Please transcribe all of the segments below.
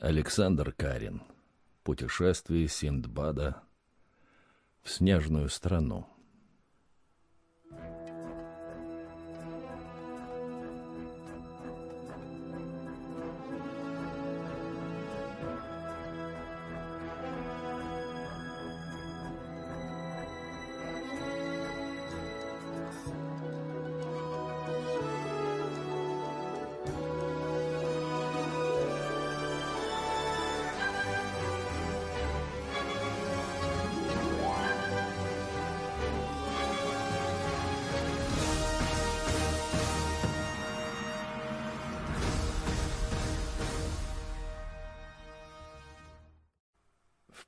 Александр Карин. Путешествие Синдбада в снежную страну.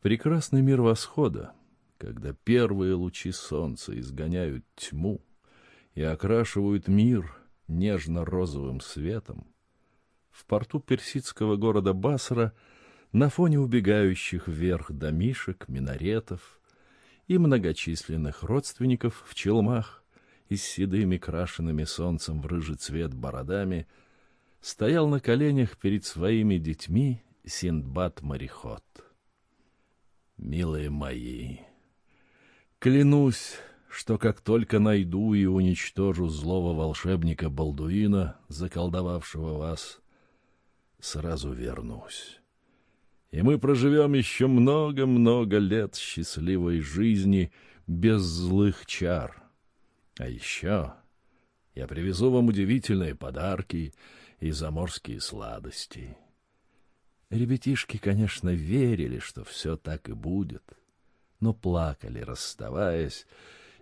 Прекрасный мир восхода, когда первые лучи солнца изгоняют тьму и окрашивают мир нежно-розовым светом, в порту персидского города Басра на фоне убегающих вверх домишек, минаретов и многочисленных родственников в челмах и с седыми крашенными солнцем в рыжий цвет бородами стоял на коленях перед своими детьми Синдбад-мореход. Милые мои, клянусь, что как только найду и уничтожу злого волшебника Балдуина, заколдовавшего вас, сразу вернусь. И мы проживем еще много-много лет счастливой жизни без злых чар. А еще я привезу вам удивительные подарки и заморские сладости. Ребятишки, конечно, верили, что все так и будет, но плакали, расставаясь,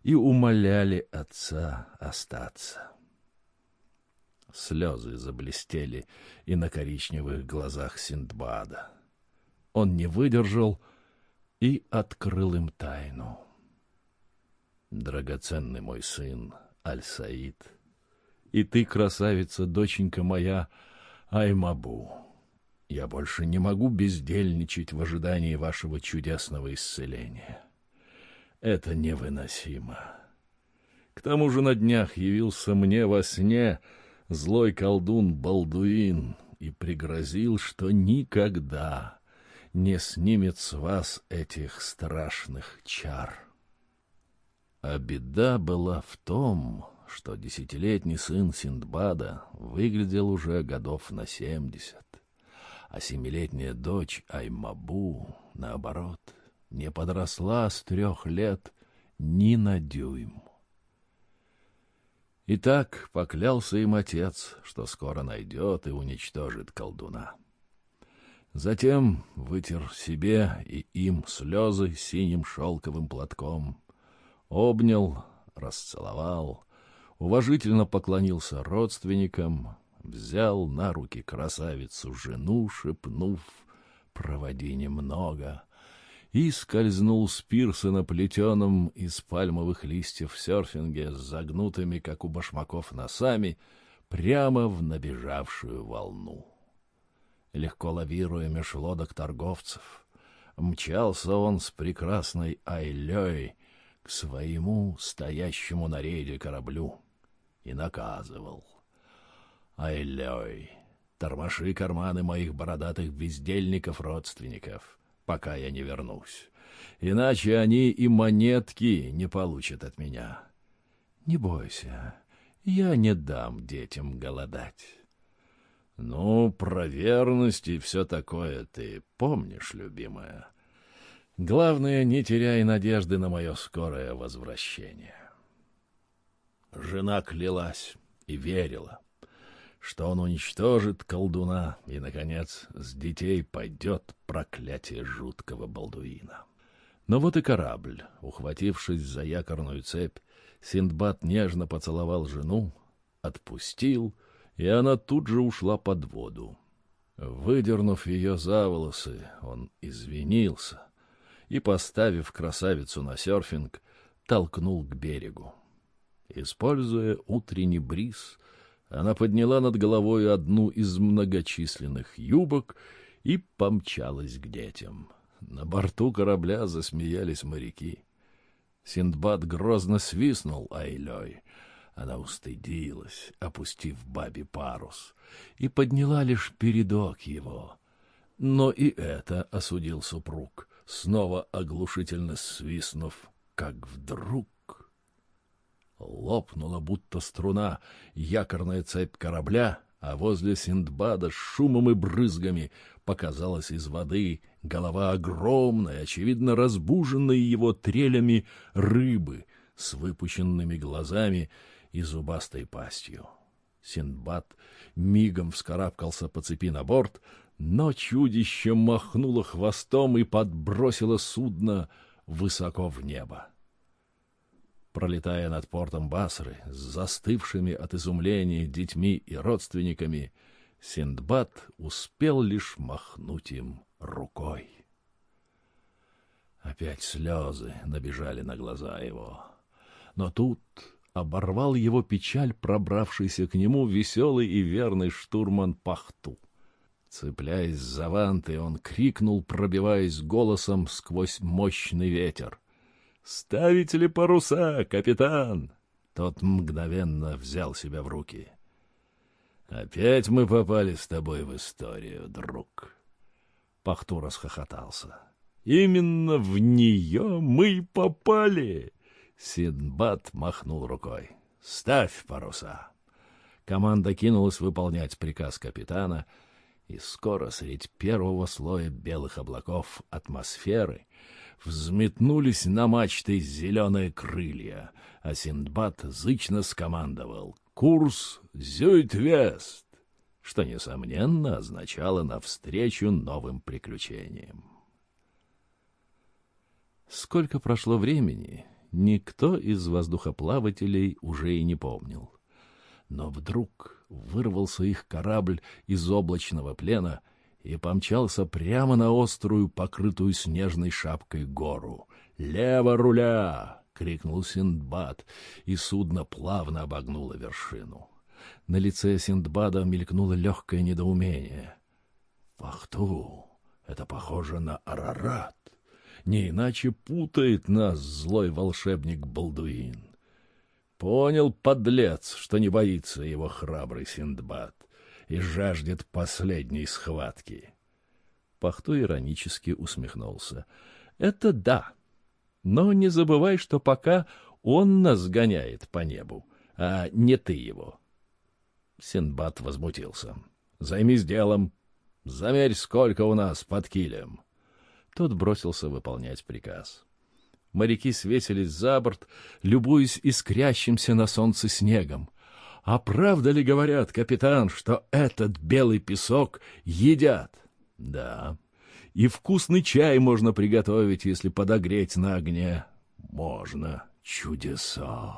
и умоляли отца остаться. Слезы заблестели и на коричневых глазах Синдбада. Он не выдержал и открыл им тайну. «Драгоценный мой сын, Аль-Саид, и ты, красавица, доченька моя, Аймабу». Я больше не могу бездельничать в ожидании вашего чудесного исцеления. Это невыносимо. К тому же на днях явился мне во сне злой колдун Балдуин и пригрозил, что никогда не снимет с вас этих страшных чар. А беда была в том, что десятилетний сын Синдбада выглядел уже годов на семьдесят а семилетняя дочь Аймабу, наоборот, не подросла с трех лет ни на дюйм. И так поклялся им отец, что скоро найдет и уничтожит колдуна. Затем вытер себе и им слезы синим шелковым платком, обнял, расцеловал, уважительно поклонился родственникам, взял на руки красавицу жену, шепнув «Проводи немного», и скользнул с пирса на плетеном из пальмовых листьев серфинге с загнутыми, как у башмаков, носами, прямо в набежавшую волну. Легко лавируя меж лодок торговцев, мчался он с прекрасной Айлей к своему стоящему на рейде кораблю и наказывал — Ай-лёй, тормоши карманы моих бородатых бездельников-родственников, пока я не вернусь. Иначе они и монетки не получат от меня. Не бойся, я не дам детям голодать. Ну, про верность и все такое ты помнишь, любимая. Главное, не теряй надежды на мое скорое возвращение. Жена клялась и верила что он уничтожит колдуна, и, наконец, с детей пойдет проклятие жуткого балдуина. Но вот и корабль, ухватившись за якорную цепь, Синдбад нежно поцеловал жену, отпустил, и она тут же ушла под воду. Выдернув ее за волосы, он извинился и, поставив красавицу на серфинг, толкнул к берегу. Используя утренний бриз, она подняла над головой одну из многочисленных юбок и помчалась к детям. На борту корабля засмеялись моряки. Синдбад грозно свистнул Айлей. Она устыдилась, опустив бабе парус, и подняла лишь передок его. Но и это осудил супруг, снова оглушительно свистнув, как вдруг... Лопнула, будто струна, якорная цепь корабля, а возле Синдбада с шумом и брызгами показалась из воды голова огромной, очевидно разбуженной его трелями рыбы с выпущенными глазами и зубастой пастью. Синдбад мигом вскарабкался по цепи на борт, но чудище махнуло хвостом и подбросило судно высоко в небо. Пролетая над портом Басры с застывшими от изумления детьми и родственниками, Синдбад успел лишь махнуть им рукой. Опять слезы набежали на глаза его. Но тут оборвал его печаль, пробравшийся к нему веселый и верный штурман Пахту. Цепляясь за ванты, он крикнул, пробиваясь голосом сквозь мощный ветер. «Ставите ли паруса, капитан?» Тот мгновенно взял себя в руки. «Опять мы попали с тобой в историю, друг». Пахту расхохотался. «Именно в нее мы попали!» Синбад махнул рукой. «Ставь паруса!» Команда кинулась выполнять приказ капитана — и скоро средь первого слоя белых облаков атмосферы взметнулись на мачты зеленые крылья, а Синдбад зычно скомандовал «Курс Зюит-Вест», что, несомненно, означало навстречу новым приключениям. Сколько прошло времени, никто из воздухоплавателей уже и не помнил. Но вдруг вырвался их корабль из облачного плена и помчался прямо на острую, покрытую снежной шапкой гору. «Лево руля!» — крикнул Синдбад, и судно плавно обогнуло вершину. На лице Синдбада мелькнуло легкое недоумение. «Фахту! Это похоже на Арарат! Не иначе путает нас злой волшебник Балдуин!» Понял, подлец, что не боится его храбрый Синдбад и жаждет последней схватки. Пахту иронически усмехнулся. — Это да. Но не забывай, что пока он нас гоняет по небу, а не ты его. Синдбад возмутился. — Займись делом. Замерь, сколько у нас под килем. Тот бросился выполнять приказ. — Моряки свесились за борт, любуясь искрящимся на солнце снегом. «А правда ли говорят, капитан, что этот белый песок едят?» «Да. И вкусный чай можно приготовить, если подогреть на огне». «Можно. Чудеса!»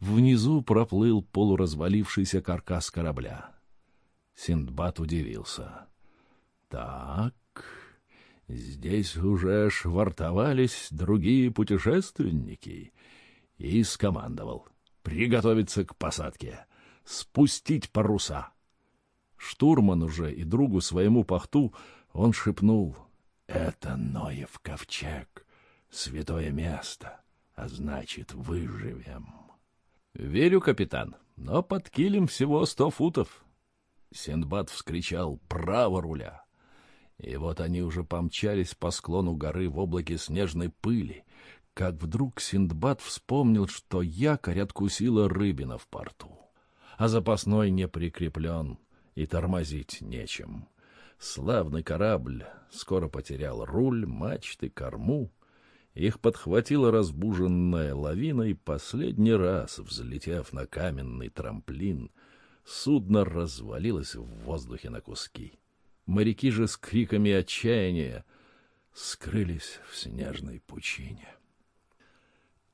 Внизу проплыл полуразвалившийся каркас корабля. Синдбад удивился. «Так, Здесь уже швартовались другие путешественники. И скомандовал. Приготовиться к посадке. Спустить паруса. Штурман уже и другу своему пахту он шепнул. «Это Ноев ковчег, святое место, а значит, выживем». «Верю, капитан, но под килем всего сто футов». Синдбад вскричал «Право руля!» И вот они уже помчались по склону горы в облаке снежной пыли, как вдруг Синдбад вспомнил, что якорь откусила рыбина в порту, а запасной не прикреплен и тормозить нечем. Славный корабль скоро потерял руль, мачты, корму. Их подхватила разбуженная лавина, и последний раз, взлетев на каменный трамплин, судно развалилось в воздухе на куски. Моряки же с криками отчаяния скрылись в снежной пучине.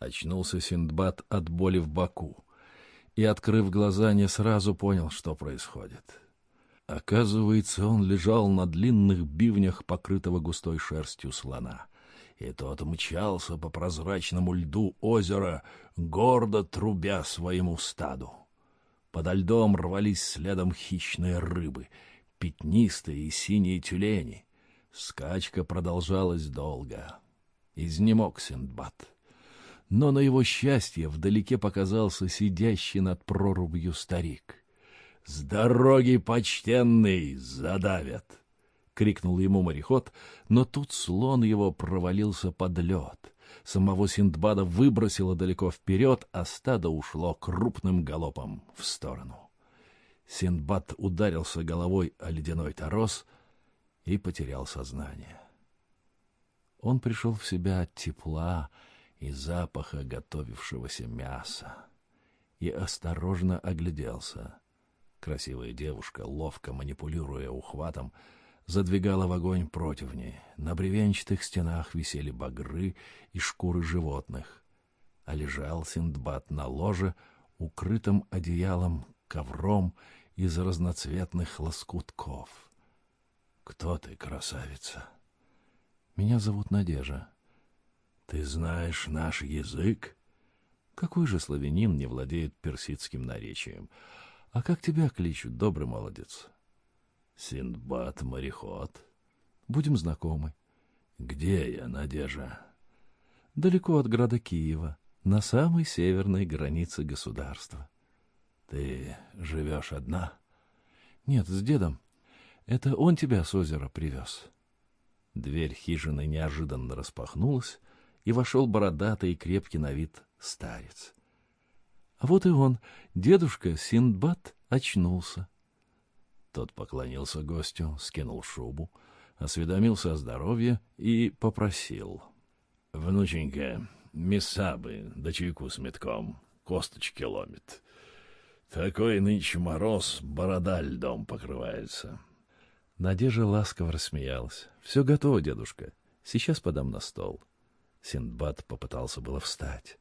Очнулся Синдбад от боли в боку и, открыв глаза, не сразу понял, что происходит. Оказывается, он лежал на длинных бивнях, покрытого густой шерстью слона, и тот мчался по прозрачному льду озера, гордо трубя своему стаду. Подо льдом рвались следом хищные рыбы — пятнистые и синие тюлени. Скачка продолжалась долго. Изнемог Синдбад. Но на его счастье вдалеке показался сидящий над прорубью старик. «С дороги, почтенный, задавят!» крикнул ему мореход, но тут слон его провалился под лед. Самого Синдбада выбросило далеко вперед, а стадо ушло крупным галопом в сторону. Синдбад ударился головой о ледяной торос и потерял сознание. Он пришел в себя от тепла и запаха готовившегося мяса и осторожно огляделся. Красивая девушка, ловко манипулируя ухватом, задвигала в огонь противни. На бревенчатых стенах висели багры и шкуры животных. А лежал Синдбад на ложе, укрытым одеялом, ковром из разноцветных лоскутков. «Кто ты, красавица?» «Меня зовут Надежа». «Ты знаешь наш язык?» «Какой же славянин не владеет персидским наречием?» А как тебя кличут, добрый молодец? Синдбад, мореход. Будем знакомы. Где я, Надежа? Далеко от града Киева, на самой северной границе государства. Ты живешь одна? Нет, с дедом. Это он тебя с озера привез. Дверь хижины неожиданно распахнулась, и вошел бородатый и крепкий на вид старец. А вот и он, дедушка Синдбад, очнулся. Тот поклонился гостю, скинул шубу, осведомился о здоровье и попросил. — Внученька, мисабы, да чайку с метком, косточки ломит. Такой нынче мороз, борода льдом покрывается. Надежда ласково рассмеялась. — Все готово, дедушка. Сейчас подам на стол. Синдбад попытался было встать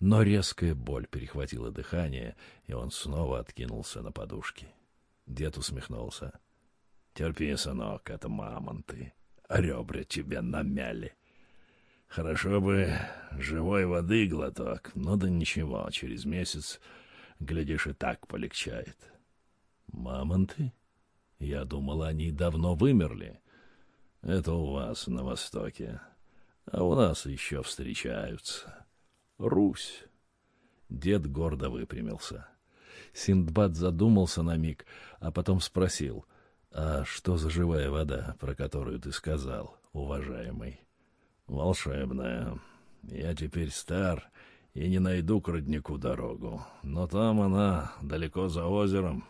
но резкая боль перехватила дыхание, и он снова откинулся на подушки. Дед усмехнулся. — Терпи, сынок, это мамонты. Ребра тебе намяли. Хорошо бы живой воды глоток, но да ничего, через месяц, глядишь, и так полегчает. — Мамонты? Я думал, они давно вымерли. Это у вас на Востоке, а у нас еще встречаются. Русь. Дед гордо выпрямился. Синдбад задумался на миг, а потом спросил, «А что за живая вода, про которую ты сказал, уважаемый?» «Волшебная. Я теперь стар и не найду к роднику дорогу, но там она, далеко за озером.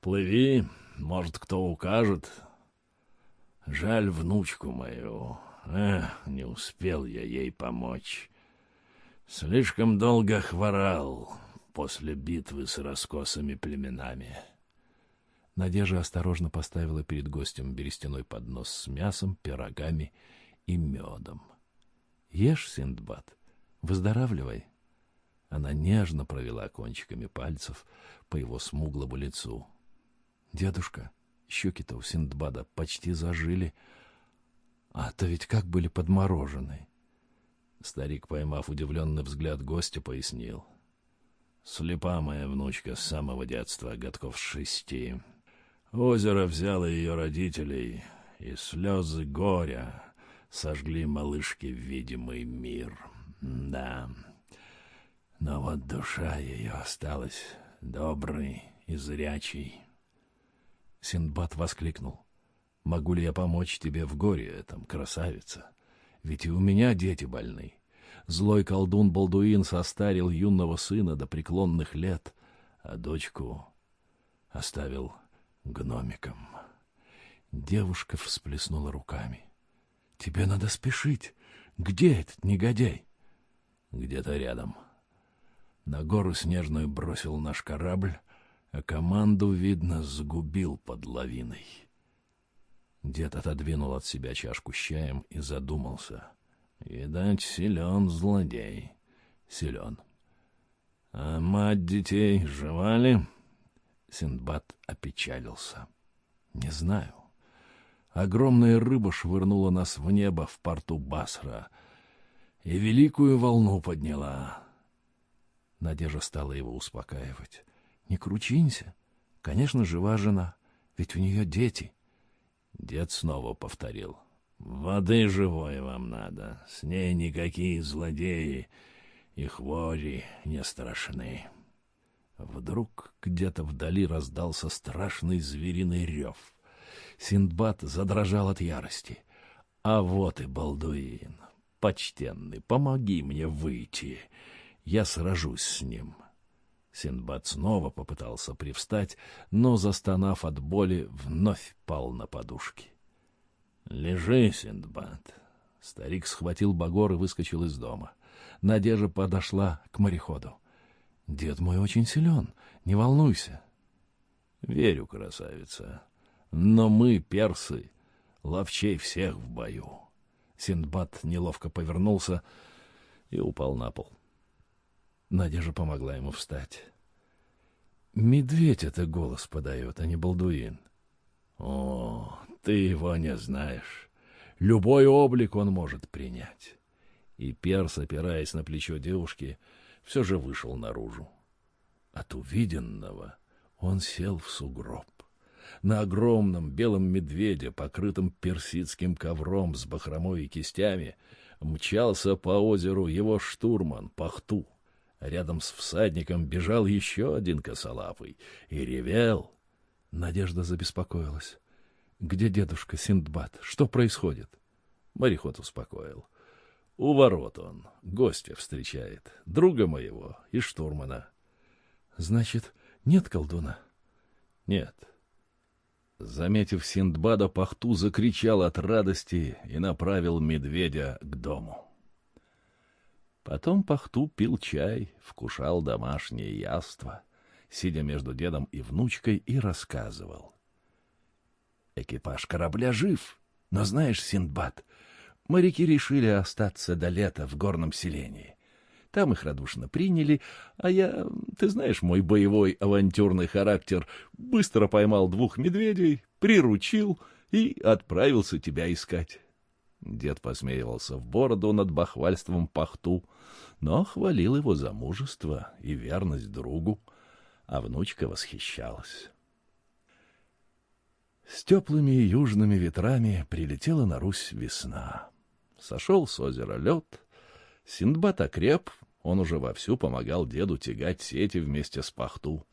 Плыви, может, кто укажет. Жаль внучку мою. Эх, не успел я ей помочь». Слишком долго хворал после битвы с раскосыми племенами. Надежда осторожно поставила перед гостем берестяной поднос с мясом, пирогами и медом. — Ешь, Синдбад, выздоравливай. Она нежно провела кончиками пальцев по его смуглому лицу. — Дедушка, щеки-то у Синдбада почти зажили, а-то ведь как были подморожены. — Старик, поймав удивленный взгляд гостя, пояснил. Слепа моя внучка с самого детства, годков шести. Озеро взяло ее родителей, и слезы горя сожгли малышке видимый мир. Да, но вот душа ее осталась доброй и зрячей. Синдбад воскликнул. «Могу ли я помочь тебе в горе этом, красавица?» Ведь и у меня дети больны. Злой колдун Балдуин состарил юного сына до преклонных лет, а дочку оставил гномиком. Девушка всплеснула руками. — Тебе надо спешить. Где этот негодяй? — Где-то рядом. На гору снежную бросил наш корабль, а команду, видно, сгубил под лавиной. Дед отодвинул от себя чашку с чаем и задумался. Видать, силен злодей. Силен. А мать детей жевали? Синдбад опечалился. Не знаю. Огромная рыба швырнула нас в небо в порту Басра и великую волну подняла. Надежда стала его успокаивать. Не кручинься. Конечно, жива жена, ведь у нее дети. Дед снова повторил. «Воды живой вам надо, с ней никакие злодеи и хвори не страшны». Вдруг где-то вдали раздался страшный звериный рев. Синдбад задрожал от ярости. А вот и Балдуин. Почтенный, помоги мне выйти. Я сражусь с ним. Синдбад снова попытался привстать, но, застонав от боли, вновь пал на подушки. — Лежи, Синдбад. Старик схватил Багор и выскочил из дома. Надежда подошла к мореходу. — Дед мой очень силен, не волнуйся. — Верю, красавица. Но мы, персы, ловчей всех в бою. Синдбад неловко повернулся и упал на пол. Надежда помогла ему встать. «Медведь это голос подает, а не балдуин». «О, ты его не знаешь. Любой облик он может принять». И Перс, опираясь на плечо девушки, все же вышел наружу. От увиденного он сел в сугроб. На огромном белом медведе, покрытом персидским ковром с бахромой и кистями, мчался по озеру его штурман Пахту. Рядом с всадником бежал еще один косолапый и ревел. Надежда забеспокоилась. «Где дедушка Синдбад? Что происходит?» Мореход успокоил. «У ворот он, гостя встречает, друга моего и штурмана». «Значит, нет колдуна?» «Нет». Заметив Синдбада, Пахту закричал от радости и направил медведя к дому. Потом Пахту пил чай, вкушал домашнее яство, сидя между дедом и внучкой, и рассказывал. Экипаж корабля жив, но знаешь, Синдбад, моряки решили остаться до лета в горном селении. Там их радушно приняли, а я, ты знаешь, мой боевой авантюрный характер, быстро поймал двух медведей, приручил и отправился тебя искать. Дед посмеивался в бороду над бахвальством пахту, но хвалил его за мужество и верность другу, а внучка восхищалась. С теплыми южными ветрами прилетела на Русь весна. Сошел с озера лед, Синдбад окреп, он уже вовсю помогал деду тягать сети вместе с пахту,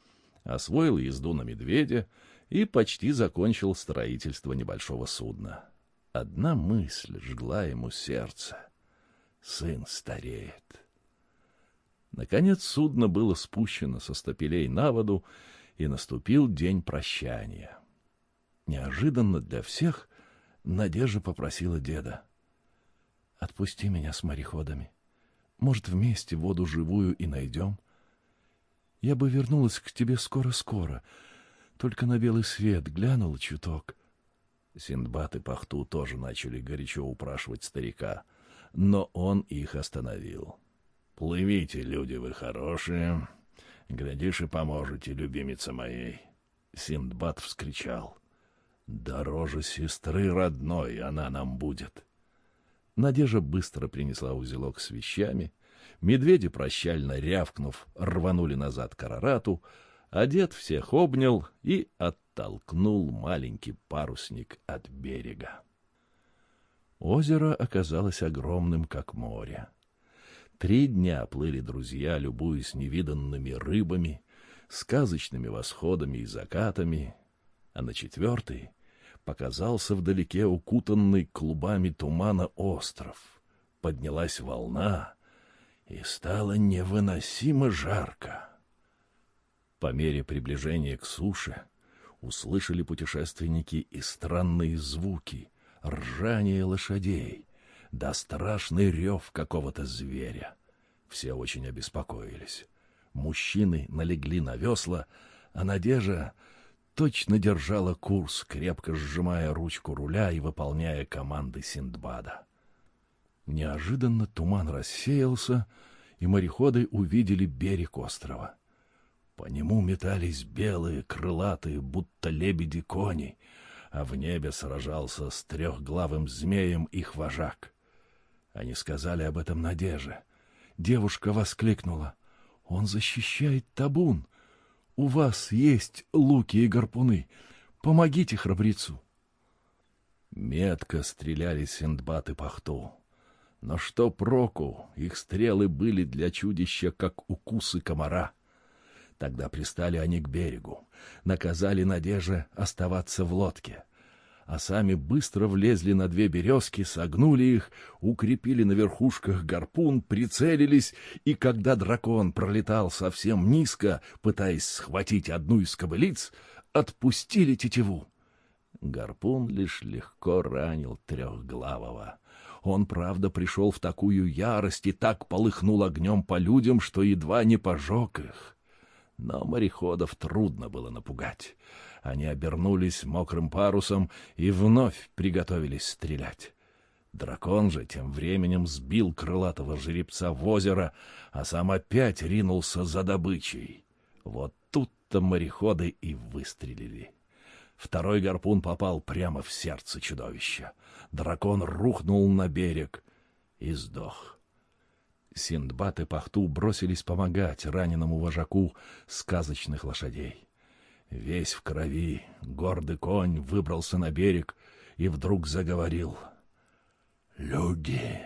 освоил езду на медведя и почти закончил строительство небольшого судна. Одна мысль жгла ему сердце. Сын стареет. Наконец судно было спущено со стапелей на воду, и наступил день прощания. Неожиданно для всех Надежда попросила деда. — Отпусти меня с мореходами. Может, вместе воду живую и найдем? Я бы вернулась к тебе скоро-скоро, только на белый свет глянула чуток. Синдбад и Пахту тоже начали горячо упрашивать старика, но он их остановил. — Плывите, люди вы хорошие, глядишь и поможете, любимица моей. Синдбад вскричал. — Дороже сестры родной она нам будет. Надежда быстро принесла узелок с вещами. Медведи, прощально рявкнув, рванули назад к Арарату, а дед всех обнял и оттолкнул маленький парусник от берега. Озеро оказалось огромным, как море. Три дня плыли друзья, любуясь невиданными рыбами, сказочными восходами и закатами, а на четвертый показался вдалеке укутанный клубами тумана остров. Поднялась волна, и стало невыносимо жарко. По мере приближения к суше услышали путешественники и странные звуки, ржание лошадей, да страшный рев какого-то зверя. Все очень обеспокоились. Мужчины налегли на весла, а Надежа точно держала курс, крепко сжимая ручку руля и выполняя команды Синдбада. Неожиданно туман рассеялся, и мореходы увидели берег острова. По нему метались белые, крылатые, будто лебеди кони, а в небе сражался с трехглавым змеем их вожак. Они сказали об этом Надеже. Девушка воскликнула. «Он защищает табун! У вас есть луки и гарпуны! Помогите храбрецу!» Метко стреляли Синдбад и Пахту. Но что проку, их стрелы были для чудища, как укусы комара — Тогда пристали они к берегу, наказали Надеже оставаться в лодке. а сами быстро влезли на две березки, согнули их, укрепили на верхушках гарпун, прицелились, и когда дракон пролетал совсем низко, пытаясь схватить одну из кобылиц, отпустили тетиву. Гарпун лишь легко ранил трехглавого. Он, правда, пришел в такую ярость и так полыхнул огнем по людям, что едва не пожег их. Но мореходов трудно было напугать. Они обернулись мокрым парусом и вновь приготовились стрелять. Дракон же тем временем сбил крылатого жеребца в озеро, а сам опять ринулся за добычей. Вот тут-то мореходы и выстрелили. Второй гарпун попал прямо в сердце чудовища. Дракон рухнул на берег и сдох. Синдбад и Пахту бросились помогать раненому вожаку сказочных лошадей. Весь в крови, гордый конь выбрался на берег и вдруг заговорил. «Люди,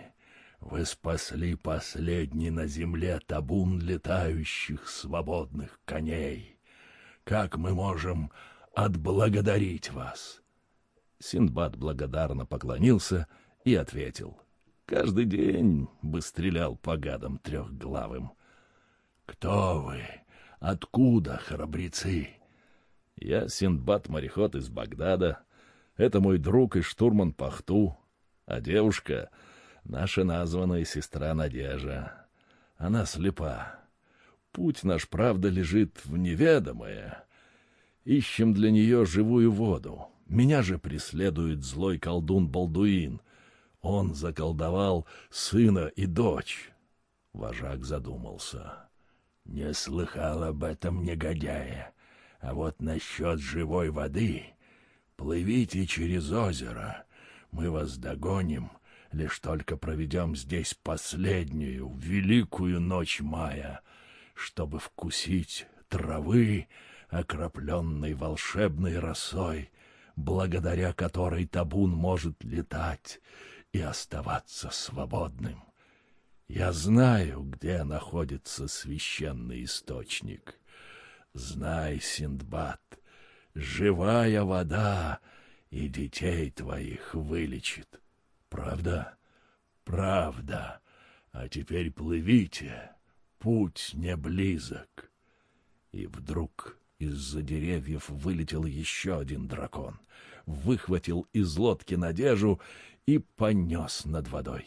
вы спасли последний на земле табун летающих свободных коней. Как мы можем отблагодарить вас?» Синдбад благодарно поклонился и ответил. «Каждый день бы стрелял по гадам трехглавым». «Кто вы? Откуда, храбрецы?» Я Синдбад-мореход из Багдада. Это мой друг и штурман Пахту. А девушка — наша названная сестра Надежа. Она слепа. Путь наш, правда, лежит в неведомое. Ищем для нее живую воду. Меня же преследует злой колдун Балдуин. Он заколдовал сына и дочь. Вожак задумался. Не слыхал об этом негодяя. А вот насчет живой воды плывите через озеро. Мы вас догоним, лишь только проведем здесь последнюю, великую ночь мая, чтобы вкусить травы, окропленной волшебной росой, благодаря которой табун может летать и оставаться свободным. Я знаю, где находится священный источник. Знай, Синдбад, живая вода и детей твоих вылечит. Правда? Правда. А теперь плывите, путь не близок. И вдруг из-за деревьев вылетел еще один дракон, выхватил из лодки надежу и понес над водой.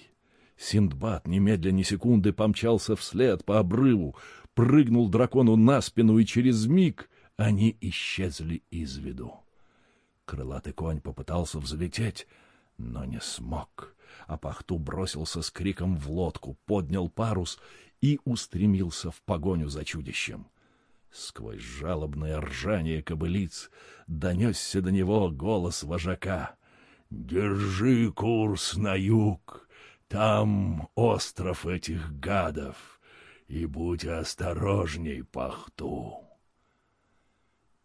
Синдбад немедля ни секунды помчался вслед по обрыву, прыгнул дракону на спину, и через миг они исчезли из виду. Крылатый конь попытался взлететь, но не смог, а пахту бросился с криком в лодку, поднял парус и устремился в погоню за чудищем. Сквозь жалобное ржание кобылиц донесся до него голос вожака. «Держи курс на юг, там остров этих гадов». И будь осторожней, пахту.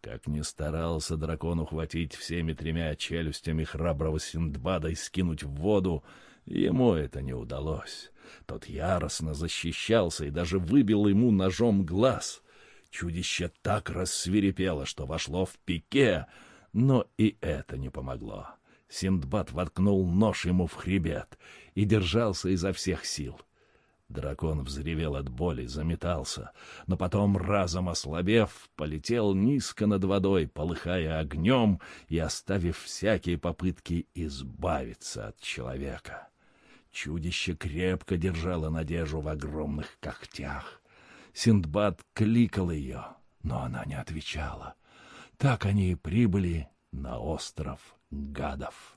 Как ни старался дракон ухватить всеми тремя челюстями храброго Синдбада и скинуть в воду, ему это не удалось. Тот яростно защищался и даже выбил ему ножом глаз. Чудище так рассвирепело, что вошло в пике, но и это не помогло. Синдбад воткнул нож ему в хребет и держался изо всех сил — Дракон взревел от боли, заметался, но потом, разом ослабев, полетел низко над водой, полыхая огнем и оставив всякие попытки избавиться от человека. Чудище крепко держало надежду в огромных когтях. Синдбад кликал ее, но она не отвечала. Так они и прибыли на остров гадов.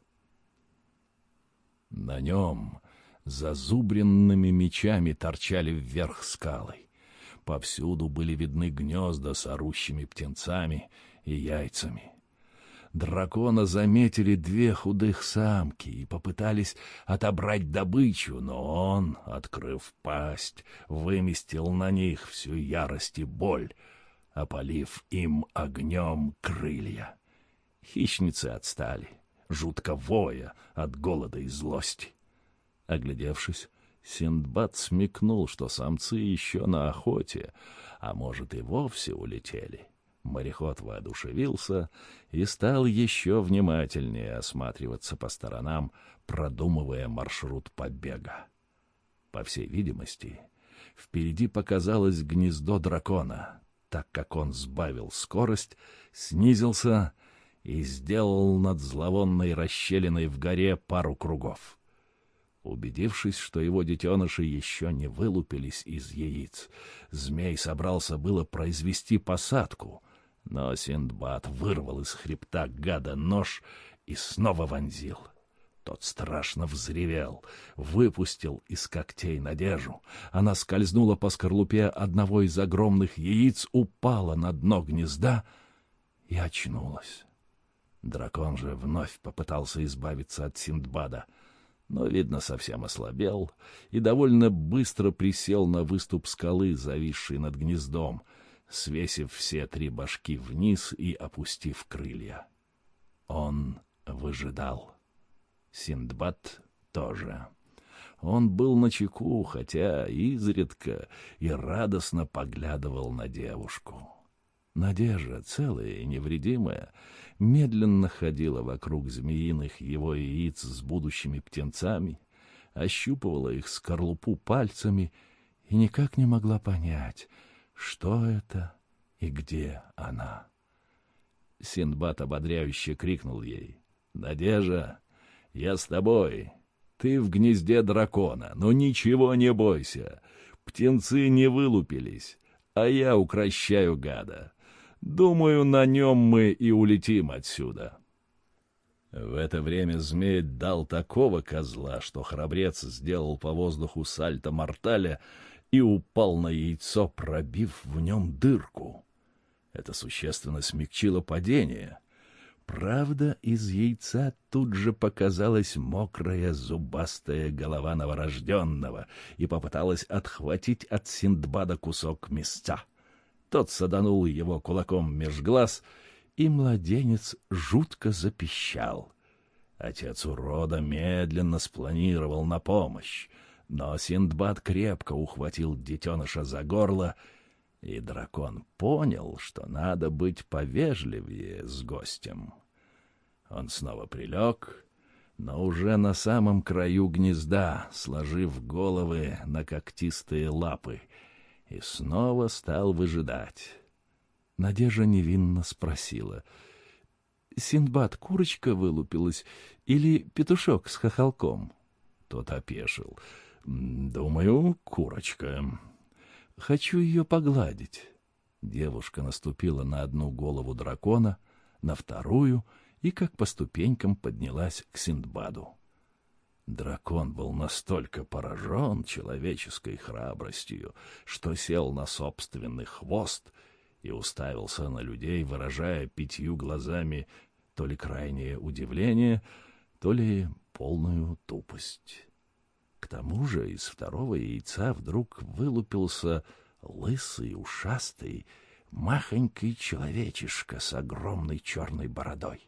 На нем зазубренными мечами торчали вверх скалы. Повсюду были видны гнезда с орущими птенцами и яйцами. Дракона заметили две худых самки и попытались отобрать добычу, но он, открыв пасть, выместил на них всю ярость и боль, опалив им огнем крылья. Хищницы отстали, жутко воя от голода и злости. Оглядевшись, Синдбад смекнул, что самцы еще на охоте, а может и вовсе улетели. Мореход воодушевился и стал еще внимательнее осматриваться по сторонам, продумывая маршрут побега. По всей видимости, впереди показалось гнездо дракона, так как он сбавил скорость, снизился сделал над зловонной расщелиной в горе пару кругов. Убедившись, что его детеныши еще не вылупились из яиц, змей собрался было произвести посадку, но Синдбад вырвал из хребта гада нож и снова вонзил. Тот страшно взревел, выпустил из когтей надежу. Она скользнула по скорлупе одного из огромных яиц, упала на дно гнезда и очнулась. Дракон же вновь попытался избавиться от Синдбада, но, видно, совсем ослабел и довольно быстро присел на выступ скалы, зависший над гнездом — свесив все три башки вниз и опустив крылья. Он выжидал. Синдбад тоже. Он был на чеку, хотя изредка и радостно поглядывал на девушку. Надежда, целая и невредимая, медленно ходила вокруг змеиных его яиц с будущими птенцами, ощупывала их скорлупу пальцами и никак не могла понять — что это и где она? Синдбад ободряюще крикнул ей. «Надежа, я с тобой. Ты в гнезде дракона, но ничего не бойся. Птенцы не вылупились, а я укращаю гада. Думаю, на нем мы и улетим отсюда». В это время змей дал такого козла, что храбрец сделал по воздуху сальто морталя и упал на яйцо, пробив в нем дырку. Это существенно смягчило падение. Правда, из яйца тут же показалась мокрая зубастая голова новорожденного и попыталась отхватить от Синдбада кусок мясца. Тот саданул его кулаком меж глаз, и младенец жутко запищал. Отец урода медленно спланировал на помощь. Но Синдбад крепко ухватил детеныша за горло, и дракон понял, что надо быть повежливее с гостем. Он снова прилег, но уже на самом краю гнезда, сложив головы на когтистые лапы, и снова стал выжидать. Надежда невинно спросила. — Синдбад, курочка вылупилась или петушок с хохолком? Тот опешил — «Думаю, курочка. Хочу ее погладить». Девушка наступила на одну голову дракона, на вторую и, как по ступенькам, поднялась к Синдбаду. Дракон был настолько поражен человеческой храбростью, что сел на собственный хвост и уставился на людей, выражая пятью глазами то ли крайнее удивление, то ли полную тупость. К тому же из второго яйца вдруг вылупился лысый, ушастый, махонький человечишка с огромной черной бородой.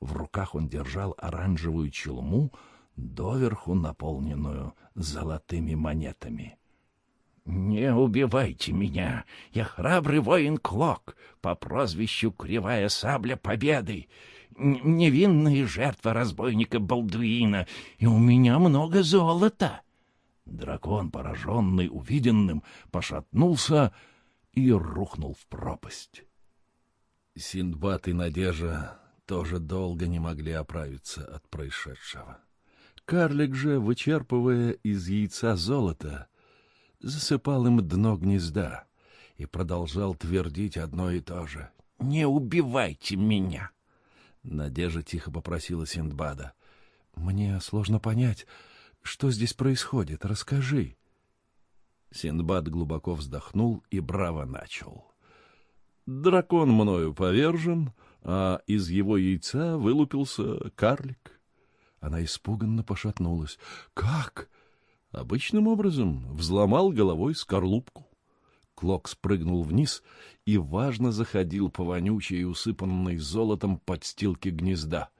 В руках он держал оранжевую челму, доверху наполненную золотыми монетами. — Не убивайте меня! Я храбрый воин Клок по прозвищу Кривая Сабля Победы невинная жертва разбойника Балдуина, и у меня много золота. Дракон, пораженный увиденным, пошатнулся и рухнул в пропасть. Синдбад и Надежа тоже долго не могли оправиться от происшедшего. Карлик же, вычерпывая из яйца золото, засыпал им дно гнезда и продолжал твердить одно и то же. «Не убивайте меня!» Надежда тихо попросила Синдбада. «Мне сложно понять, что здесь происходит. Расскажи». Синдбад глубоко вздохнул и браво начал. «Дракон мною повержен, а из его яйца вылупился карлик». Она испуганно пошатнулась. «Как?» «Обычным образом взломал головой скорлупку». Клок спрыгнул вниз и, важно, заходил по вонючей, усыпанной золотом подстилке гнезда.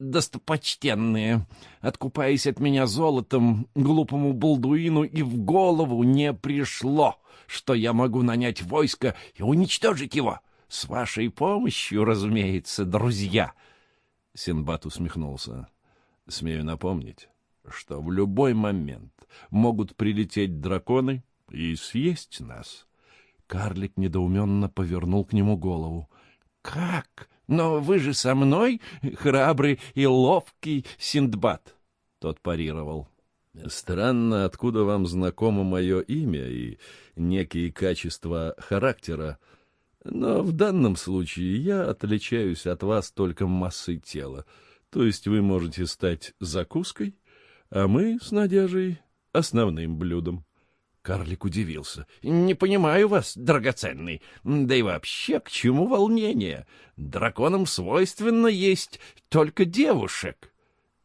«Достопочтенные, откупаясь от меня золотом, глупому балдуину и в голову не пришло, что я могу нанять войско и уничтожить его. С вашей помощью, разумеется, друзья. Синбад усмехнулся. Смею напомнить, что в любой момент могут прилететь драконы и съесть нас. Карлик недоуменно повернул к нему голову. — Как? Но вы же со мной, храбрый и ловкий Синдбад. Тот парировал. — Странно, откуда вам знакомо мое имя и некие качества характера, но в данном случае я отличаюсь от вас только массой тела, то есть вы можете стать закуской, а мы с Надежей — основным блюдом. Карлик удивился. — Не понимаю вас, драгоценный. Да и вообще, к чему волнение? Драконам свойственно есть только девушек.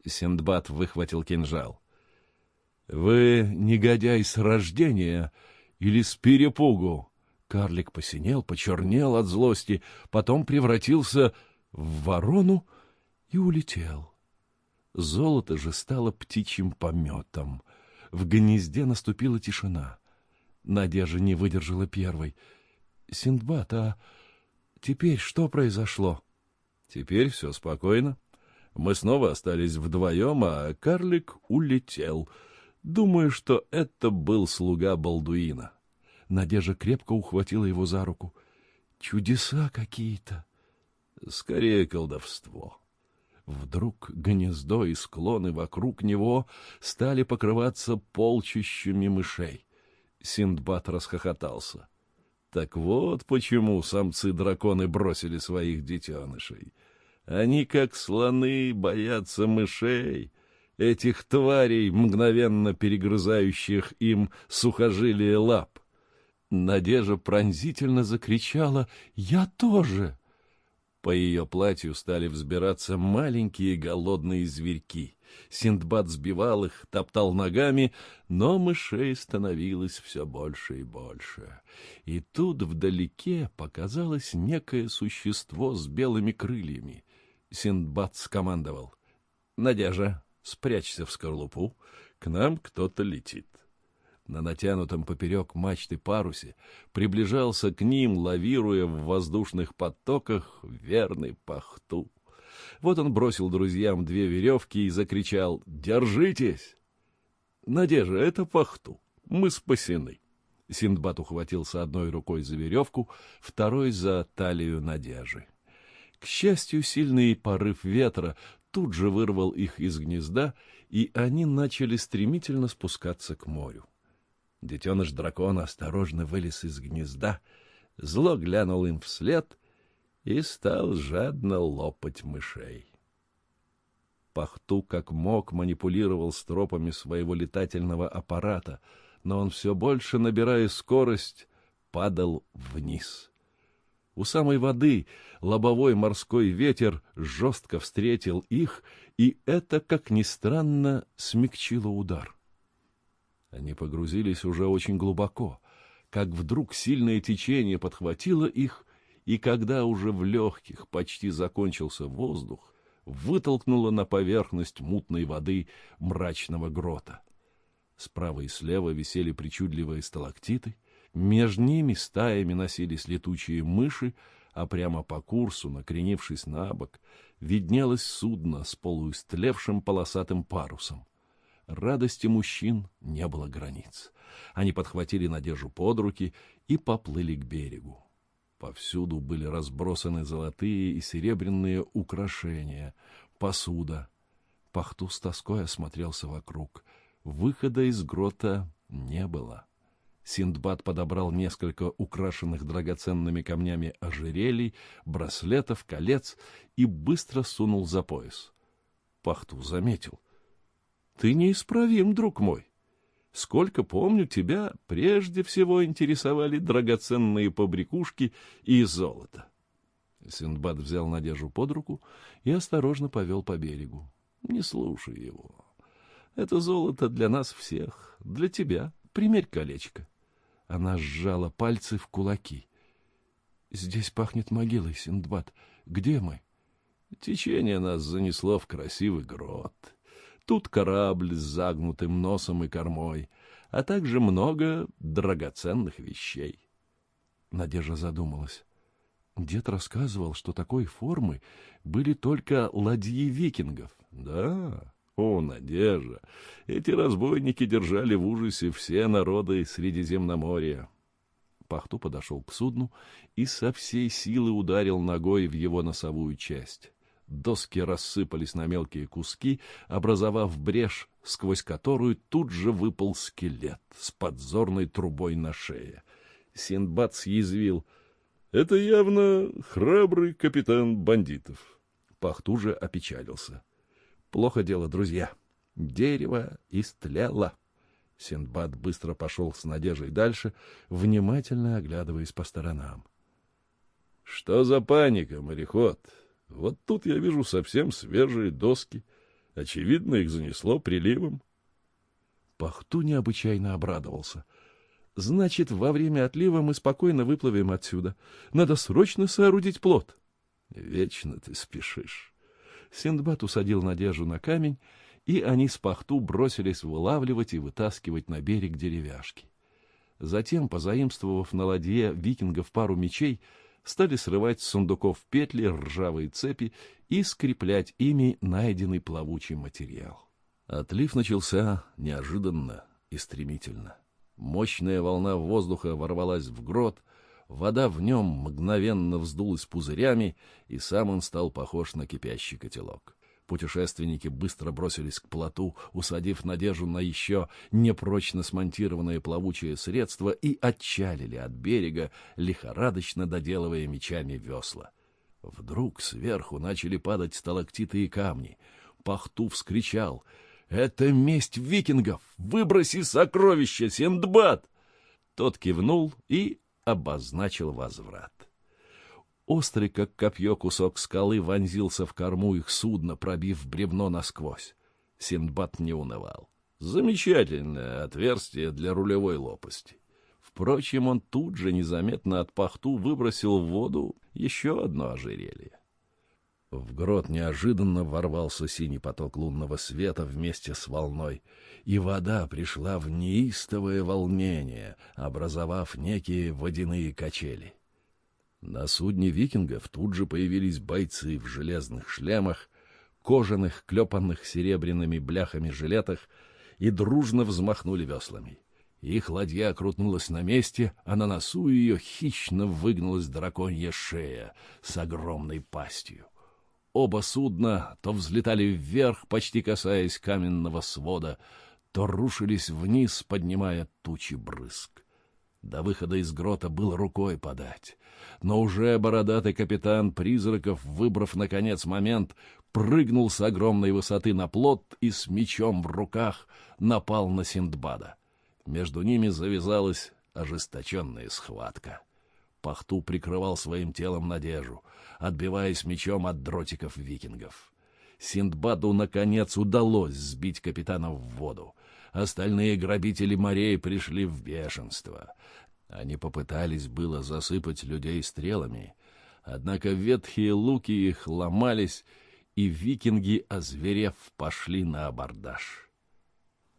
Синдбад выхватил кинжал. — Вы негодяй с рождения или с перепугу? Карлик посинел, почернел от злости, потом превратился в ворону и улетел. Золото же стало птичьим пометом — в гнезде наступила тишина. Надежда не выдержала первой. — Синдбад, а теперь что произошло? — Теперь все спокойно. Мы снова остались вдвоем, а карлик улетел. Думаю, что это был слуга Балдуина. Надежда крепко ухватила его за руку. — Чудеса какие-то. — Скорее колдовство. Вдруг гнездо и склоны вокруг него стали покрываться полчищами мышей. Синдбад расхохотался. Так вот почему самцы-драконы бросили своих детенышей. Они, как слоны, боятся мышей, этих тварей, мгновенно перегрызающих им сухожилие лап. Надежа пронзительно закричала «Я тоже!» По ее платью стали взбираться маленькие голодные зверьки. Синдбад сбивал их, топтал ногами, но мышей становилось все больше и больше. И тут вдалеке показалось некое существо с белыми крыльями. Синдбад скомандовал. — Надежа, спрячься в скорлупу, к нам кто-то летит на натянутом поперек мачты парусе, приближался к ним, лавируя в воздушных потоках, верный пахту. Вот он бросил друзьям две веревки и закричал «Держитесь!» «Надежда, это пахту. Мы спасены!» Синдбад ухватился одной рукой за веревку, второй — за талию Надежи. К счастью, сильный порыв ветра тут же вырвал их из гнезда, и они начали стремительно спускаться к морю. Детеныш дракона осторожно вылез из гнезда, зло глянул им вслед и стал жадно лопать мышей. Пахту как мог манипулировал стропами своего летательного аппарата, но он все больше, набирая скорость, падал вниз. У самой воды лобовой морской ветер жестко встретил их, и это, как ни странно, смягчило удар. Они погрузились уже очень глубоко, как вдруг сильное течение подхватило их, и когда уже в легких почти закончился воздух, вытолкнуло на поверхность мутной воды мрачного грота. Справа и слева висели причудливые сталактиты, между ними стаями носились летучие мыши, а прямо по курсу, накренившись на бок, виднелось судно с полуистлевшим полосатым парусом. Радости мужчин не было границ. Они подхватили Надежу под руки и поплыли к берегу. Повсюду были разбросаны золотые и серебряные украшения, посуда. Пахту с тоской осмотрелся вокруг. Выхода из грота не было. Синдбад подобрал несколько украшенных драгоценными камнями ожерелий, браслетов, колец и быстро сунул за пояс. Пахту заметил. Ты неисправим, друг мой. Сколько помню, тебя прежде всего интересовали драгоценные побрякушки и золото. Синдбад взял Надежу под руку и осторожно повел по берегу. Не слушай его. Это золото для нас всех, для тебя. Примерь колечко. Она сжала пальцы в кулаки. Здесь пахнет могилой, Синдбад. Где мы? Течение нас занесло в красивый грот. Тут корабль с загнутым носом и кормой, а также много драгоценных вещей. Надежда задумалась. Дед рассказывал, что такой формы были только ладьи викингов. Да, о, Надежда, эти разбойники держали в ужасе все народы Средиземноморья. Пахту подошел к судну и со всей силы ударил ногой в его носовую часть. Доски рассыпались на мелкие куски, образовав брешь, сквозь которую тут же выпал скелет с подзорной трубой на шее. Синдбад съязвил. — Это явно храбрый капитан бандитов. Пахту же опечалился. — Плохо дело, друзья. Дерево истлело. Синдбад быстро пошел с надеждой дальше, внимательно оглядываясь по сторонам. — Что за паника, мореход? Вот тут я вижу совсем свежие доски. Очевидно, их занесло приливом. Пахту необычайно обрадовался. Значит, во время отлива мы спокойно выплывем отсюда. Надо срочно соорудить плот. Вечно ты спешишь. Синдбад усадил Надежду на камень, и они с Пахту бросились вылавливать и вытаскивать на берег деревяшки. Затем, позаимствовав на ладье викингов пару мечей, стали срывать с сундуков петли, ржавые цепи и скреплять ими найденный плавучий материал. Отлив начался неожиданно и стремительно. Мощная волна воздуха ворвалась в грот, вода в нем мгновенно вздулась пузырями, и сам он стал похож на кипящий котелок. Путешественники быстро бросились к плоту, усадив надежду на еще непрочно смонтированное плавучее средство и отчалили от берега, лихорадочно доделывая мечами весла. Вдруг сверху начали падать сталактиты и камни. Пахту вскричал «Это месть викингов! Выброси сокровища, Синдбад!» Тот кивнул и обозначил возврат. Острый, как копье, кусок скалы вонзился в корму их судна, пробив бревно насквозь. Синдбад не унывал. Замечательное отверстие для рулевой лопасти. Впрочем, он тут же незаметно от пахту выбросил в воду еще одно ожерелье. В грот неожиданно ворвался синий поток лунного света вместе с волной, и вода пришла в неистовое волнение, образовав некие водяные качели. На судне викингов тут же появились бойцы в железных шлемах, кожаных, клепанных серебряными бляхами жилетах и дружно взмахнули веслами. Их ладья крутнулась на месте, а на носу ее хищно выгнулась драконья шея с огромной пастью. Оба судна то взлетали вверх, почти касаясь каменного свода, то рушились вниз, поднимая тучи брызг. До выхода из грота был рукой подать. Но уже бородатый капитан призраков, выбрав, наконец, момент, прыгнул с огромной высоты на плот и с мечом в руках напал на Синдбада. Между ними завязалась ожесточенная схватка. Пахту прикрывал своим телом надежу, отбиваясь мечом от дротиков викингов. Синдбаду, наконец, удалось сбить капитана в воду. Остальные грабители морей пришли в бешенство. Они попытались было засыпать людей стрелами, однако ветхие луки их ломались, и викинги, озверев, пошли на абордаж.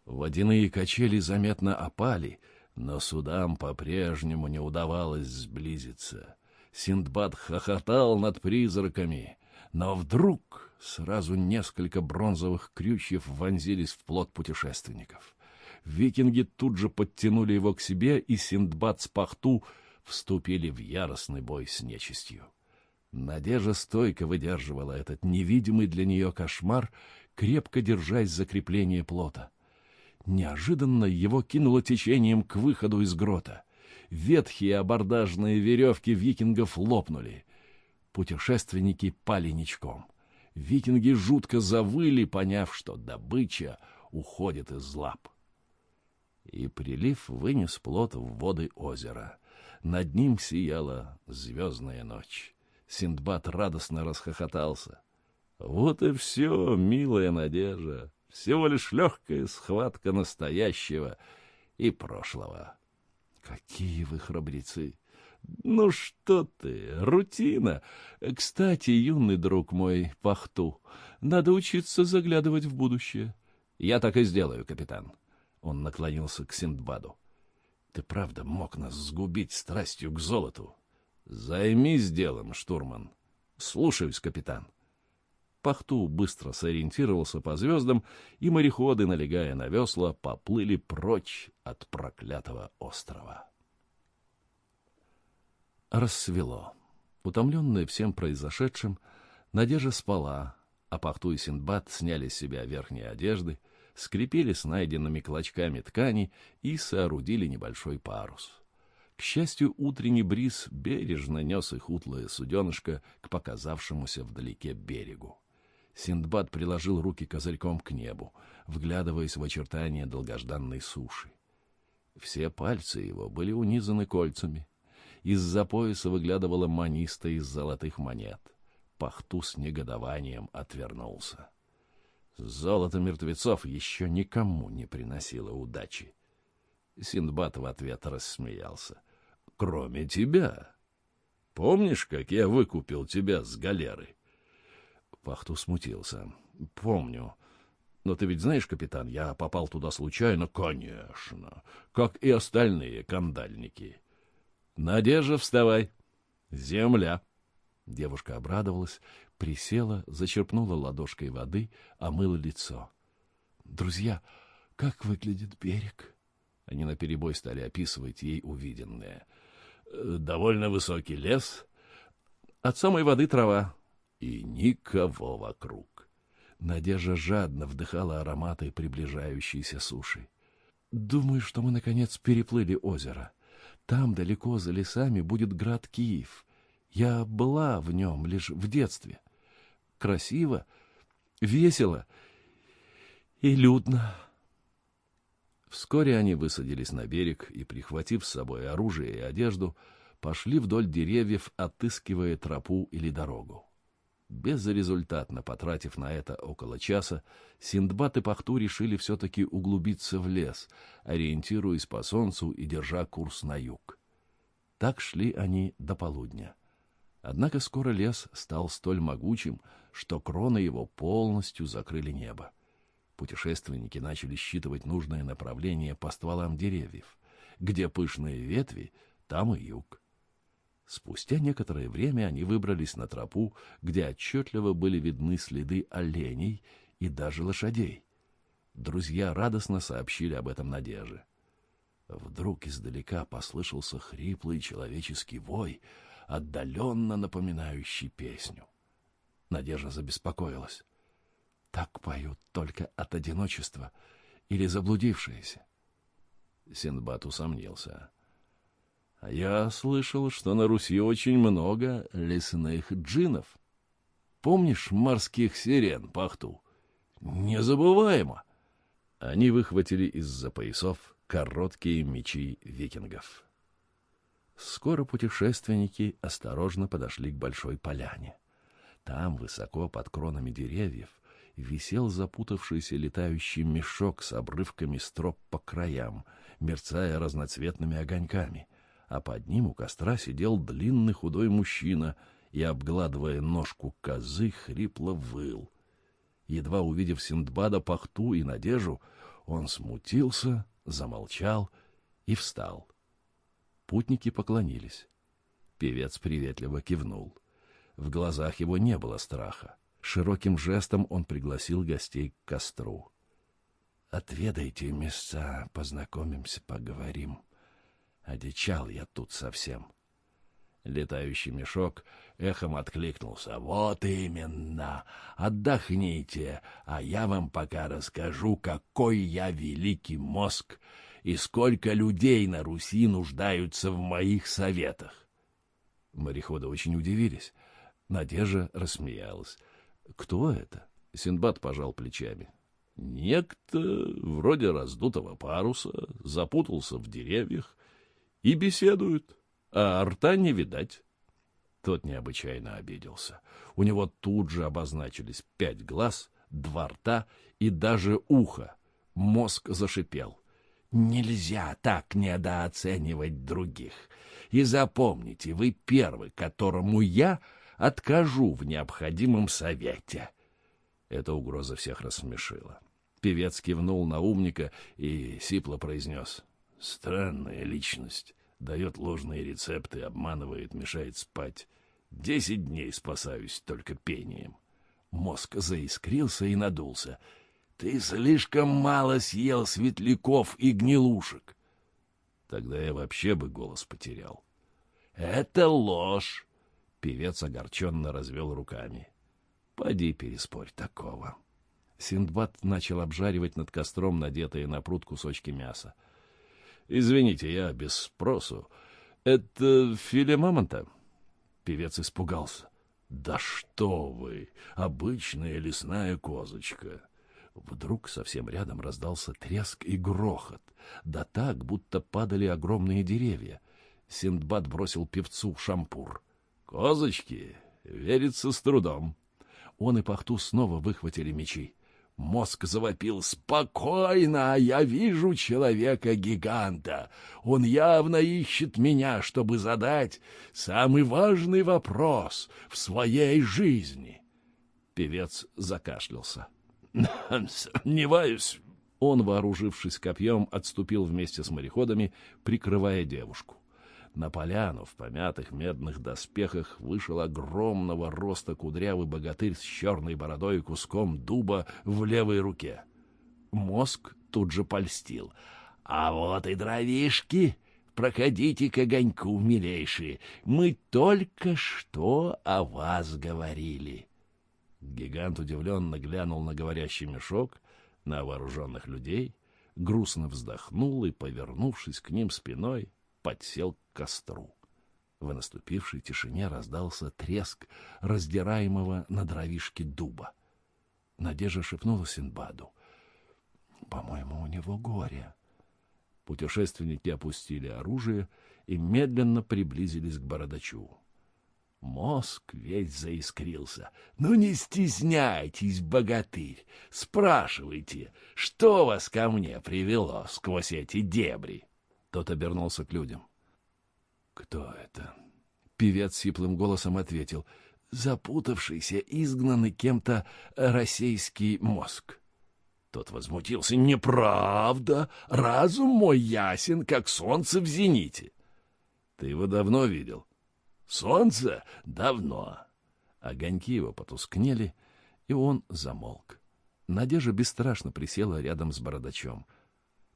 Водяные качели заметно опали, но судам по-прежнему не удавалось сблизиться. Синдбад хохотал над призраками, но вдруг сразу несколько бронзовых крючьев вонзились в плот путешественников. Викинги тут же подтянули его к себе, и Синдбад с Пахту вступили в яростный бой с нечистью. Надежда стойко выдерживала этот невидимый для нее кошмар, крепко держась за крепление плота. Неожиданно его кинуло течением к выходу из грота. Ветхие абордажные веревки викингов лопнули. Путешественники пали ничком. Викинги жутко завыли, поняв, что добыча уходит из лап. И прилив вынес плот в воды озера. Над ним сияла звездная ночь. Синдбад радостно расхохотался. Вот и все, милая Надежда, всего лишь легкая схватка настоящего и прошлого. Какие вы храбрецы! Ну что ты, рутина. Кстати, юный друг мой, Пахту, надо учиться заглядывать в будущее. Я так и сделаю, капитан. Он наклонился к Синдбаду. Ты правда мог нас сгубить страстью к золоту? Займись делом, штурман. Слушаюсь, капитан. Пахту быстро сориентировался по звездам, и мореходы, налегая на весла, поплыли прочь от проклятого острова. Рассвело. Утомленная всем произошедшим, Надежда спала, а Пахту и Синдбад сняли с себя верхние одежды, скрепили с найденными клочками ткани и соорудили небольшой парус. К счастью, утренний бриз бережно нес их утлое суденышко к показавшемуся вдалеке берегу. Синдбад приложил руки козырьком к небу, вглядываясь в очертания долгожданной суши. Все пальцы его были унизаны кольцами. Из-за пояса выглядывала маниста из золотых монет. Пахту с негодованием отвернулся. Золото мертвецов еще никому не приносило удачи. Синдбад в ответ рассмеялся. — Кроме тебя. Помнишь, как я выкупил тебя с галеры? Пахту смутился. — Помню. Но ты ведь знаешь, капитан, я попал туда случайно? — Конечно. Как и остальные кандальники. — Надежда, вставай. Земля. Девушка обрадовалась, присела, зачерпнула ладошкой воды, омыла лицо. «Друзья, как выглядит берег?» Они наперебой стали описывать ей увиденное. «Довольно высокий лес. От самой воды трава. И никого вокруг». Надежда жадно вдыхала ароматы приближающейся суши. «Думаю, что мы, наконец, переплыли озеро. Там, далеко за лесами, будет град Киев. Я была в нем лишь в детстве. Красиво, весело и людно». Вскоре они высадились на берег и, прихватив с собой оружие и одежду, пошли вдоль деревьев, отыскивая тропу или дорогу. Безрезультатно потратив на это около часа, Синдбад и Пахту решили все-таки углубиться в лес, ориентируясь по солнцу и держа курс на юг. Так шли они до полудня. Однако скоро лес стал столь могучим, что кроны его полностью закрыли небо. Путешественники начали считывать нужное направление по стволам деревьев. Где пышные ветви, там и юг. Спустя некоторое время они выбрались на тропу, где отчетливо были видны следы оленей и даже лошадей. Друзья радостно сообщили об этом Надеже. Вдруг издалека послышался хриплый человеческий вой, отдаленно напоминающий песню. Надежда забеспокоилась. Так поют только от одиночества или заблудившиеся. Синдбад усомнился. А я слышал, что на Руси очень много лесных джинов. Помнишь морских сирен, Пахту? Незабываемо. Они выхватили из-за поясов короткие мечи викингов. Скоро путешественники осторожно подошли к большой поляне. Там, высоко под кронами деревьев, висел запутавшийся летающий мешок с обрывками строп по краям, мерцая разноцветными огоньками, а под ним у костра сидел длинный худой мужчина и, обгладывая ножку козы, хрипло выл. Едва увидев Синдбада, Пахту и Надежу, он смутился, замолчал и встал. Путники поклонились. Певец приветливо кивнул. В глазах его не было страха. Широким жестом он пригласил гостей к костру. «Отведайте места, познакомимся, поговорим. Одичал я тут совсем». Летающий мешок эхом откликнулся. «Вот именно! Отдохните, а я вам пока расскажу, какой я великий мозг и сколько людей на Руси нуждаются в моих советах». Мореходы очень удивились. Надежда рассмеялась. Кто это? Синбад пожал плечами. Некто вроде раздутого паруса запутался в деревьях и беседует, а рта не видать. Тот необычайно обиделся. У него тут же обозначились пять глаз, два рта и даже ухо. Мозг зашипел. Нельзя так недооценивать других. И запомните, вы первый, которому я откажу в необходимом совете. Эта угроза всех рассмешила. Певец кивнул на умника и сипло произнес. Странная личность. Дает ложные рецепты, обманывает, мешает спать. Десять дней спасаюсь только пением. Мозг заискрился и надулся. Ты слишком мало съел светляков и гнилушек. Тогда я вообще бы голос потерял. Это ложь. Певец огорченно развел руками. Поди переспорь такого. Синдбад начал обжаривать над костром надетые на пруд кусочки мяса. «Извините, я без спросу. Это филе мамонта?» Певец испугался. «Да что вы! Обычная лесная козочка!» Вдруг совсем рядом раздался треск и грохот. Да так, будто падали огромные деревья. Синдбад бросил певцу шампур. «Козочки! Верится с трудом!» Он и Пахту снова выхватили мечи. Мозг завопил «Спокойно! Я вижу человека-гиганта! Он явно ищет меня, чтобы задать самый важный вопрос в своей жизни!» Певец закашлялся. «Сомневаюсь!» Он, вооружившись копьем, отступил вместе с мореходами, прикрывая девушку. На поляну в помятых медных доспехах вышел огромного роста кудрявый богатырь с черной бородой и куском дуба в левой руке. Мозг тут же польстил. «А вот и дровишки! Проходите к огоньку, милейшие! Мы только что о вас говорили!» Гигант удивленно глянул на говорящий мешок, на вооруженных людей, грустно вздохнул и, повернувшись к ним спиной, подсел к костру. В наступившей тишине раздался треск раздираемого на дровишке дуба. Надежда шепнула Синбаду. — По-моему, у него горе. Путешественники опустили оружие и медленно приблизились к бородачу. Мозг весь заискрился. «Ну не стесняйтесь, богатырь! Спрашивайте, что вас ко мне привело сквозь эти дебри?» Тот обернулся к людям. «Кто это?» Певец сиплым голосом ответил. «Запутавшийся, изгнанный кем-то российский мозг». Тот возмутился. «Неправда! Разум мой ясен, как солнце в зените!» «Ты его давно видел?» «Солнце? Давно!» Огоньки его потускнели, и он замолк. Надежда бесстрашно присела рядом с бородачом.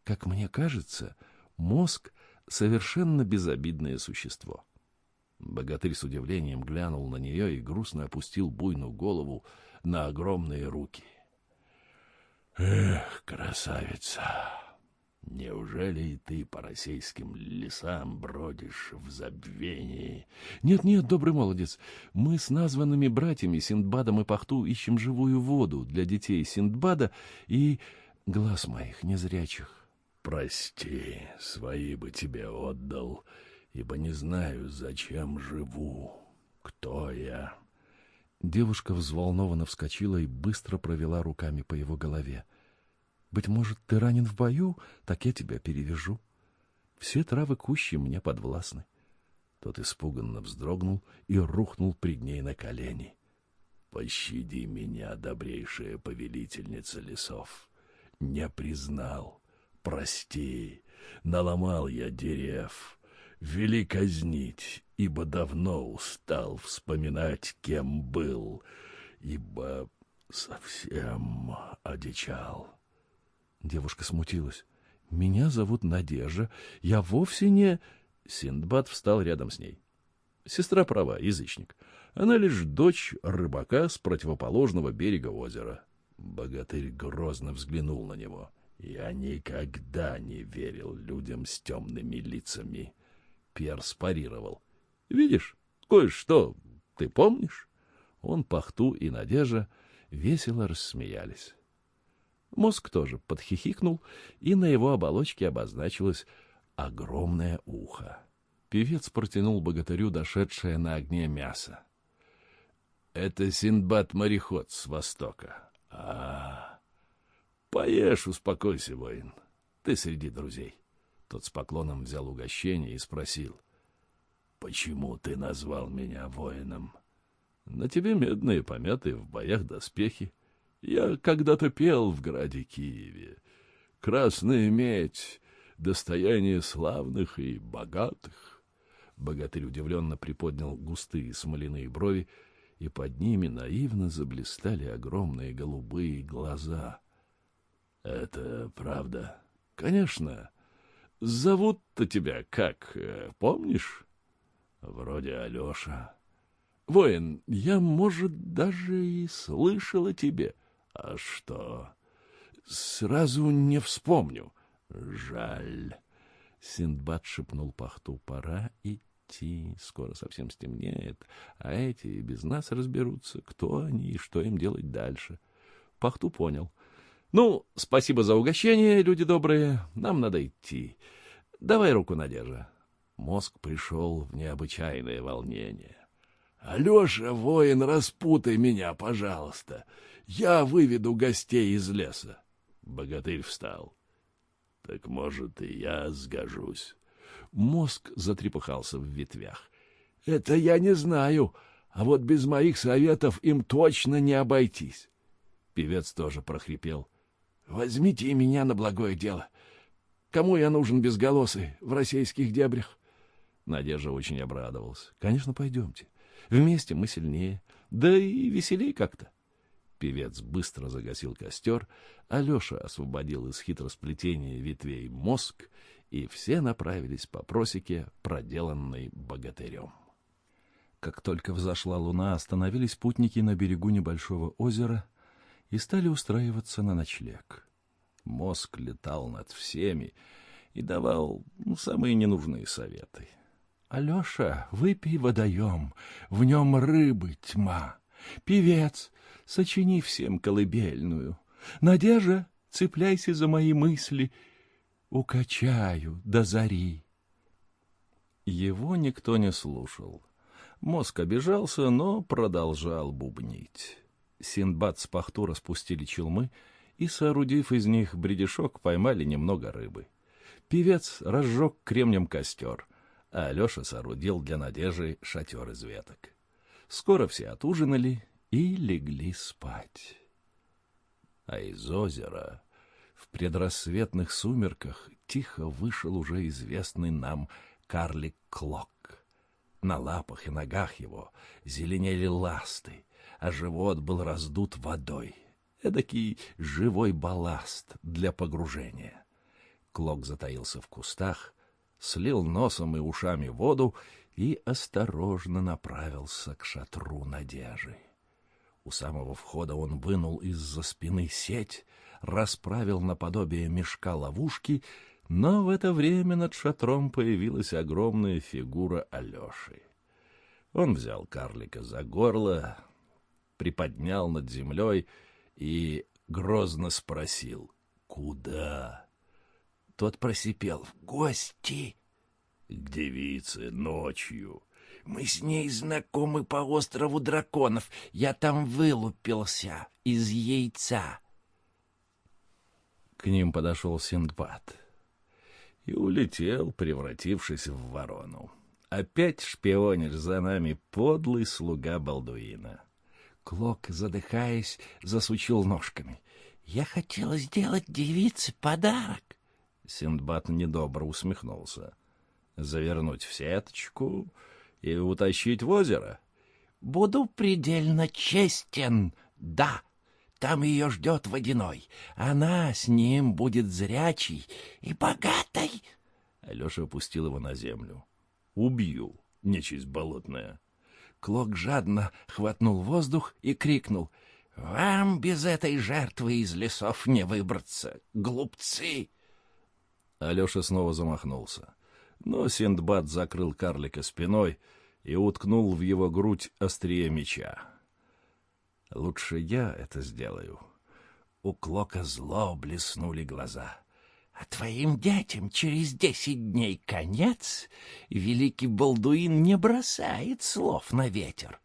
«Как мне кажется, Мозг — совершенно безобидное существо. Богатырь с удивлением глянул на нее и грустно опустил буйную голову на огромные руки. — Эх, красавица! Неужели и ты по российским лесам бродишь в забвении? Нет, — Нет-нет, добрый молодец, мы с названными братьями Синдбадом и Пахту ищем живую воду для детей Синдбада и глаз моих незрячих. Прости, свои бы тебе отдал, ибо не знаю, зачем живу, кто я. Девушка взволнованно вскочила и быстро провела руками по его голове. Быть может, ты ранен в бою, так я тебя перевяжу. Все травы кущи мне подвластны. Тот испуганно вздрогнул и рухнул пред ней на колени. Пощади меня, добрейшая повелительница лесов. Не признал, прости, наломал я дерев, вели казнить, ибо давно устал вспоминать, кем был, ибо совсем одичал. Девушка смутилась. «Меня зовут Надежда. Я вовсе не...» Синдбад встал рядом с ней. Сестра права, язычник. Она лишь дочь рыбака с противоположного берега озера. Богатырь грозно взглянул на него. — я никогда не верил людям с темными лицами. Перс парировал. Видишь, кое-что ты помнишь? Он, Пахту и Надежа весело рассмеялись. Мозг тоже подхихикнул, и на его оболочке обозначилось огромное ухо. Певец протянул богатырю дошедшее на огне мясо. — Это Синдбад-мореход с востока. А, -а, -а Поешь, успокойся, воин. Ты среди друзей. Тот с поклоном взял угощение и спросил. Почему ты назвал меня воином? На тебе медные помятые в боях доспехи. Я когда-то пел в граде Киеве. Красная медь, достояние славных и богатых. Богатырь удивленно приподнял густые смоляные брови, и под ними наивно заблистали огромные голубые глаза. — Это правда? — Конечно. Зовут-то тебя как, э, помнишь? — Вроде Алеша. — Воин, я, может, даже и слышал о тебе. — А что? — Сразу не вспомню. — Жаль. Синдбад шепнул пахту. — Пора идти. Скоро совсем стемнеет, а эти без нас разберутся, кто они и что им делать дальше. Пахту понял — ну, спасибо за угощение, люди добрые. Нам надо идти. Давай руку, Надежа. Мозг пришел в необычайное волнение. Алеша, воин, распутай меня, пожалуйста. Я выведу гостей из леса. Богатырь встал. Так, может, и я сгожусь. Мозг затрепыхался в ветвях. Это я не знаю, а вот без моих советов им точно не обойтись. Певец тоже прохрипел. Возьмите и меня на благое дело. Кому я нужен безголосый в российских дебрях? Надежда очень обрадовалась. Конечно, пойдемте. Вместе мы сильнее, да и веселей как-то. Певец быстро загасил костер, Алеша освободил из хитросплетения ветвей мозг, и все направились по просеке, проделанной богатырем. Как только взошла луна, остановились путники на берегу небольшого озера и стали устраиваться на ночлег. Мозг летал над всеми и давал ну, самые ненужные советы. «Алеша, выпей водоем, в нем рыбы тьма. Певец, сочини всем колыбельную. Надежа, цепляйся за мои мысли, укачаю до зари». Его никто не слушал. Мозг обижался, но продолжал бубнить. Синдбад с Пахту распустили челмы и, соорудив из них бредешок, поймали немного рыбы. Певец разжег кремнем костер, а Алеша соорудил для Надежи шатер из веток. Скоро все отужинали и легли спать. А из озера в предрассветных сумерках тихо вышел уже известный нам карлик Клок. На лапах и ногах его зеленели ласты, а живот был раздут водой. Эдакий живой балласт для погружения. Клок затаился в кустах, слил носом и ушами воду и осторожно направился к шатру Надежи. У самого входа он вынул из-за спины сеть, расправил наподобие мешка ловушки, но в это время над шатром появилась огромная фигура Алеши. Он взял карлика за горло, приподнял над землей и грозно спросил «Куда?». Тот просипел «В гости». «К девице ночью». «Мы с ней знакомы по острову драконов. Я там вылупился из яйца». К ним подошел Синдбад и улетел, превратившись в ворону. Опять шпионишь за нами, подлый слуга Балдуина. Клок, задыхаясь, засучил ножками. «Я хотела сделать девице подарок!» Синдбад недобро усмехнулся. «Завернуть в сеточку и утащить в озеро?» «Буду предельно честен, да!» Там ее ждет водяной. Она с ним будет зрячей и богатой. Алеша опустил его на землю. «Убью, нечисть болотная!» Клок жадно хватнул воздух и крикнул. «Вам без этой жертвы из лесов не выбраться, глупцы!» Алеша снова замахнулся. Но Синдбад закрыл карлика спиной и уткнул в его грудь острие меча. «Лучше я это сделаю». У Клока зло блеснули глаза а твоим детям через десять дней конец, великий Балдуин не бросает слов на ветер.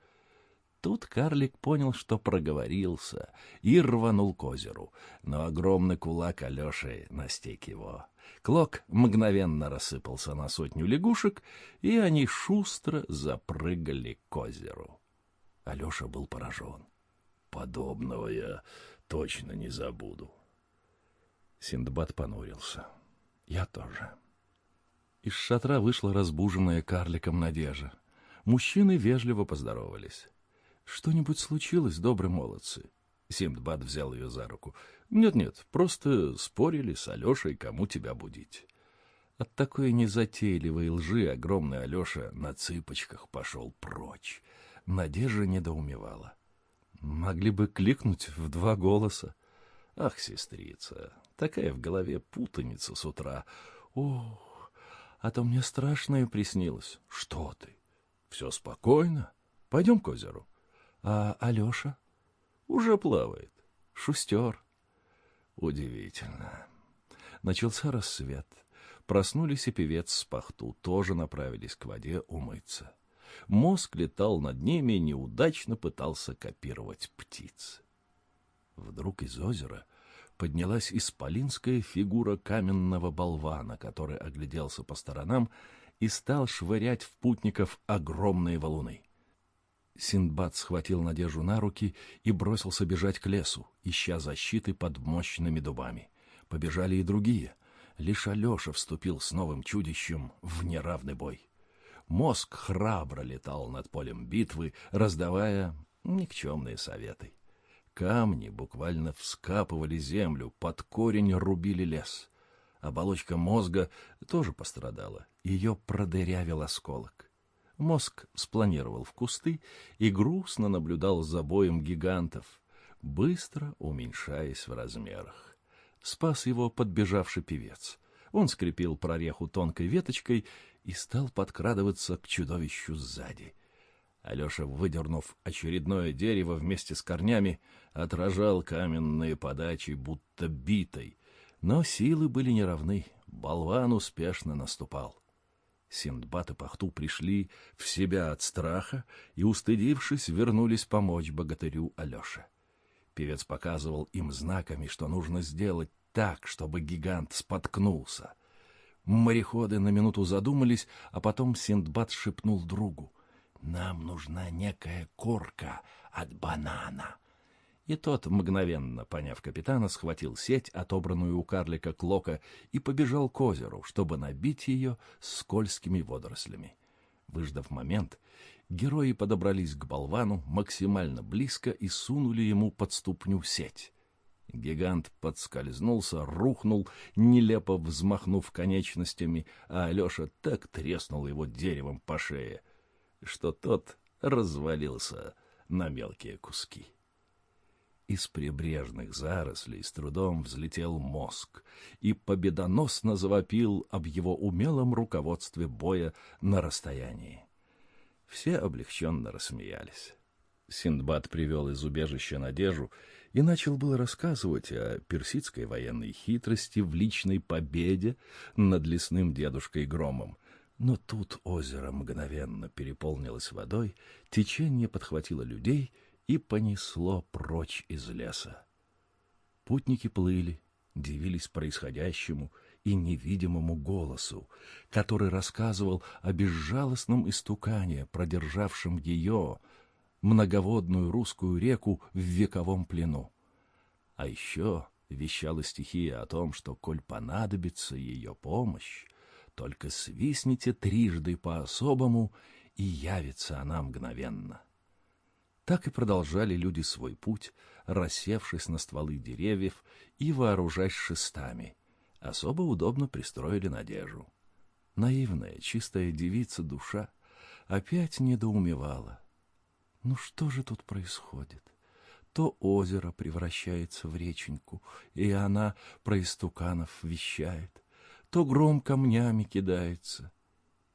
Тут карлик понял, что проговорился, и рванул к озеру, но огромный кулак Алеши настиг его. Клок мгновенно рассыпался на сотню лягушек, и они шустро запрыгали к озеру. Алеша был поражен. «Подобного я точно не забуду». Синдбад понурился. Я тоже. Из шатра вышла разбуженная карликом Надежа. Мужчины вежливо поздоровались. «Что-нибудь случилось, добрые молодцы?» Синдбад взял ее за руку. «Нет-нет, просто спорили с Алешей, кому тебя будить». От такой незатейливой лжи огромный Алеша на цыпочках пошел прочь. Надежда недоумевала. Могли бы кликнуть в два голоса. Ах, сестрица, такая в голове путаница с утра. Ох, а то мне страшное приснилось. Что ты? Все спокойно. Пойдем к озеру. А Алеша? Уже плавает. Шустер. Удивительно. Начался рассвет. Проснулись и певец с пахту, тоже направились к воде умыться. Мозг летал над ними и неудачно пытался копировать птиц. Вдруг из озера поднялась исполинская фигура каменного болвана, который огляделся по сторонам и стал швырять в путников огромные валуны. Синдбад схватил Надежу на руки и бросился бежать к лесу, ища защиты под мощными дубами. Побежали и другие — Лишь Алеша вступил с новым чудищем в неравный бой. Мозг храбро летал над полем битвы, раздавая никчемные советы. Камни буквально вскапывали землю, под корень рубили лес. Оболочка мозга тоже пострадала, ее продырявил осколок. Мозг спланировал в кусты и грустно наблюдал за боем гигантов, быстро уменьшаясь в размерах спас его подбежавший певец. Он скрепил прореху тонкой веточкой и стал подкрадываться к чудовищу сзади. Алеша, выдернув очередное дерево вместе с корнями, отражал каменные подачи, будто битой. Но силы были неравны, болван успешно наступал. Синдбад и Пахту пришли в себя от страха и, устыдившись, вернулись помочь богатырю Алёше. Певец показывал им знаками, что нужно сделать так, чтобы гигант споткнулся. Мореходы на минуту задумались, а потом Синдбад шепнул другу. «Нам нужна некая корка от банана». И тот, мгновенно поняв капитана, схватил сеть, отобранную у карлика Клока, и побежал к озеру, чтобы набить ее скользкими водорослями. Выждав момент, герои подобрались к болвану максимально близко и сунули ему под ступню сеть. Гигант подскользнулся, рухнул, нелепо взмахнув конечностями, а Алеша так треснул его деревом по шее, что тот развалился на мелкие куски. Из прибрежных зарослей с трудом взлетел мозг и победоносно завопил об его умелом руководстве боя на расстоянии. Все облегченно рассмеялись. Синдбад привел из убежища Надежу и начал было рассказывать о персидской военной хитрости в личной победе над лесным дедушкой Громом. Но тут озеро мгновенно переполнилось водой, течение подхватило людей — и понесло прочь из леса. Путники плыли, дивились происходящему и невидимому голосу, который рассказывал о безжалостном истукане, продержавшем ее, многоводную русскую реку, в вековом плену. А еще вещала стихия о том, что, коль понадобится ее помощь, только свистните трижды по-особому, и явится она мгновенно. Так и продолжали люди свой путь, рассевшись на стволы деревьев и вооружаясь шестами. Особо удобно пристроили Надежу. Наивная, чистая девица душа опять недоумевала. Ну что же тут происходит? То озеро превращается в реченьку, и она про истуканов вещает, то гром камнями кидается.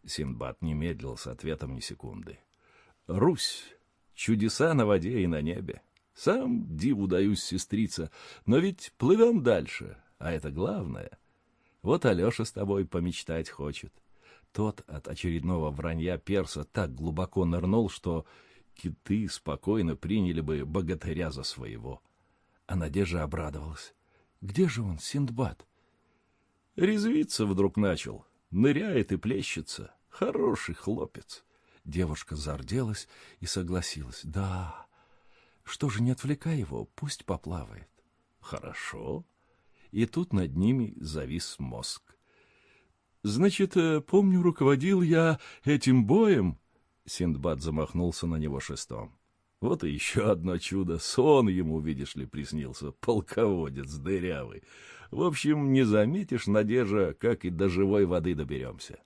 Синбад не медлил с ответом ни секунды. «Русь!» Чудеса на воде и на небе. Сам диву даюсь, сестрица, но ведь плывем дальше, а это главное. Вот Алеша с тобой помечтать хочет. Тот от очередного вранья перса так глубоко нырнул, что киты спокойно приняли бы богатыря за своего. А Надежда обрадовалась. Где же он, Синдбад? Резвиться вдруг начал. Ныряет и плещется. Хороший хлопец. Девушка зарделась и согласилась. «Да, что же, не отвлекай его, пусть поплавает». «Хорошо». И тут над ними завис мозг. Значит, э, помню, руководил я этим боем. Синдбад замахнулся на него шестом. Вот и еще одно чудо. Сон ему, видишь ли, приснился. Полководец дырявый. В общем, не заметишь, Надежа, как и до живой воды доберемся.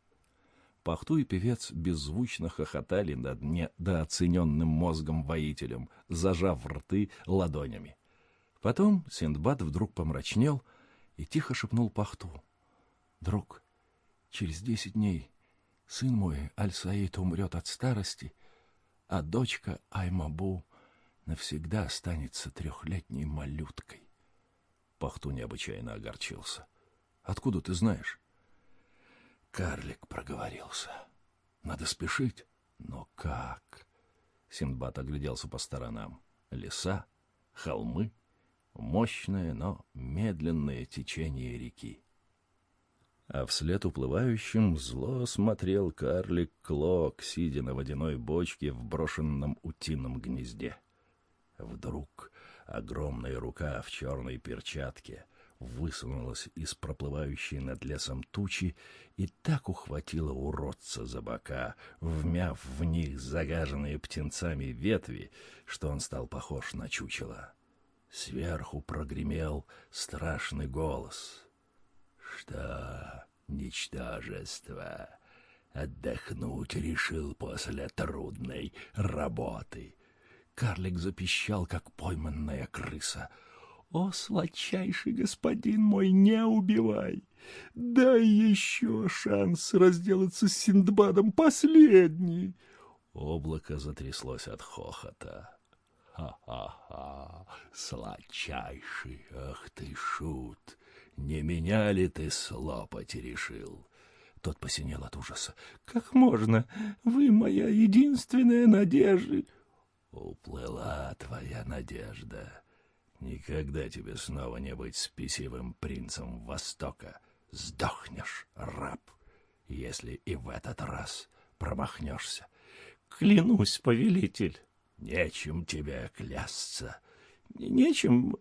Пахту и певец беззвучно хохотали над недооцененным мозгом воителем, зажав рты ладонями. Потом Синдбад вдруг помрачнел и тихо шепнул Пахту. — Друг, через десять дней сын мой Аль-Саид умрет от старости, а дочка Аймабу навсегда останется трехлетней малюткой. Пахту необычайно огорчился. — Откуда ты знаешь? Карлик проговорился. Надо спешить. Но как? Синдбад огляделся по сторонам. Леса, холмы, мощное, но медленное течение реки. А вслед уплывающим зло смотрел карлик Клок, сидя на водяной бочке в брошенном утином гнезде. Вдруг огромная рука в черной перчатке — высунулась из проплывающей над лесом тучи и так ухватила уродца за бока, вмяв в них загаженные птенцами ветви, что он стал похож на чучело. Сверху прогремел страшный голос. «Что, ничтожество, отдохнуть решил после трудной работы?» Карлик запищал, как пойманная крыса — «О, сладчайший господин мой, не убивай! Дай еще шанс разделаться с Синдбадом, последний!» Облако затряслось от хохота. «Ха-ха-ха! Сладчайший! Ах ты, шут! Не меня ли ты слопать решил?» Тот посинел от ужаса. «Как можно? Вы моя единственная надежда!» «Уплыла твоя надежда!» Никогда тебе снова не быть спесивым принцем Востока. Сдохнешь, раб, если и в этот раз промахнешься. Клянусь, повелитель. Нечем тебе клясться. Нечем.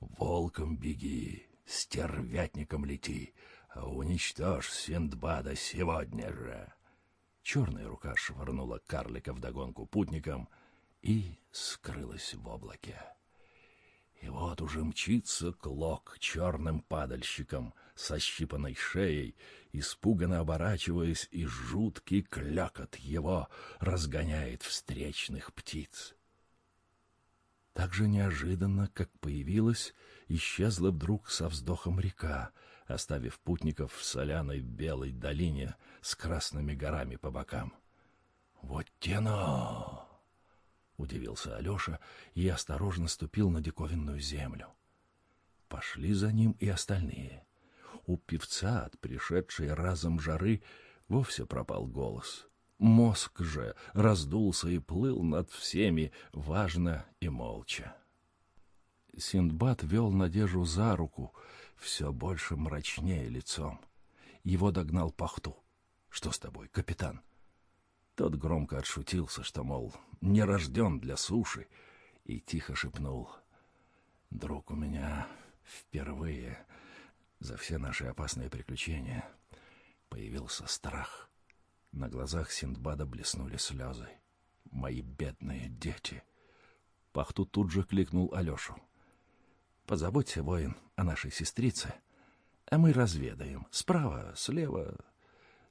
Волком беги, стервятником лети, уничтожь Синдбада сегодня же. Черная рука швырнула карлика вдогонку путникам и скрылась в облаке. И вот уже мчится клок черным падальщиком со щипанной шеей, испуганно оборачиваясь, и жуткий клёкот его разгоняет встречных птиц. Так же неожиданно, как появилась, исчезла вдруг со вздохом река, оставив путников в соляной белой долине с красными горами по бокам. «Вот тено!» — удивился Алеша и осторожно ступил на диковинную землю. Пошли за ним и остальные. У певца от пришедшей разом жары вовсе пропал голос. Мозг же раздулся и плыл над всеми, важно и молча. Синдбад вел Надежу за руку, все больше мрачнее лицом. Его догнал Пахту. — Что с тобой, капитан? — тот громко отшутился, что, мол, не рожден для суши, и тихо шепнул. «Друг у меня впервые за все наши опасные приключения появился страх». На глазах Синдбада блеснули слезы. «Мои бедные дети!» Пахту тут же кликнул Алешу. «Позаботься, воин, о нашей сестрице, а мы разведаем. Справа, слева,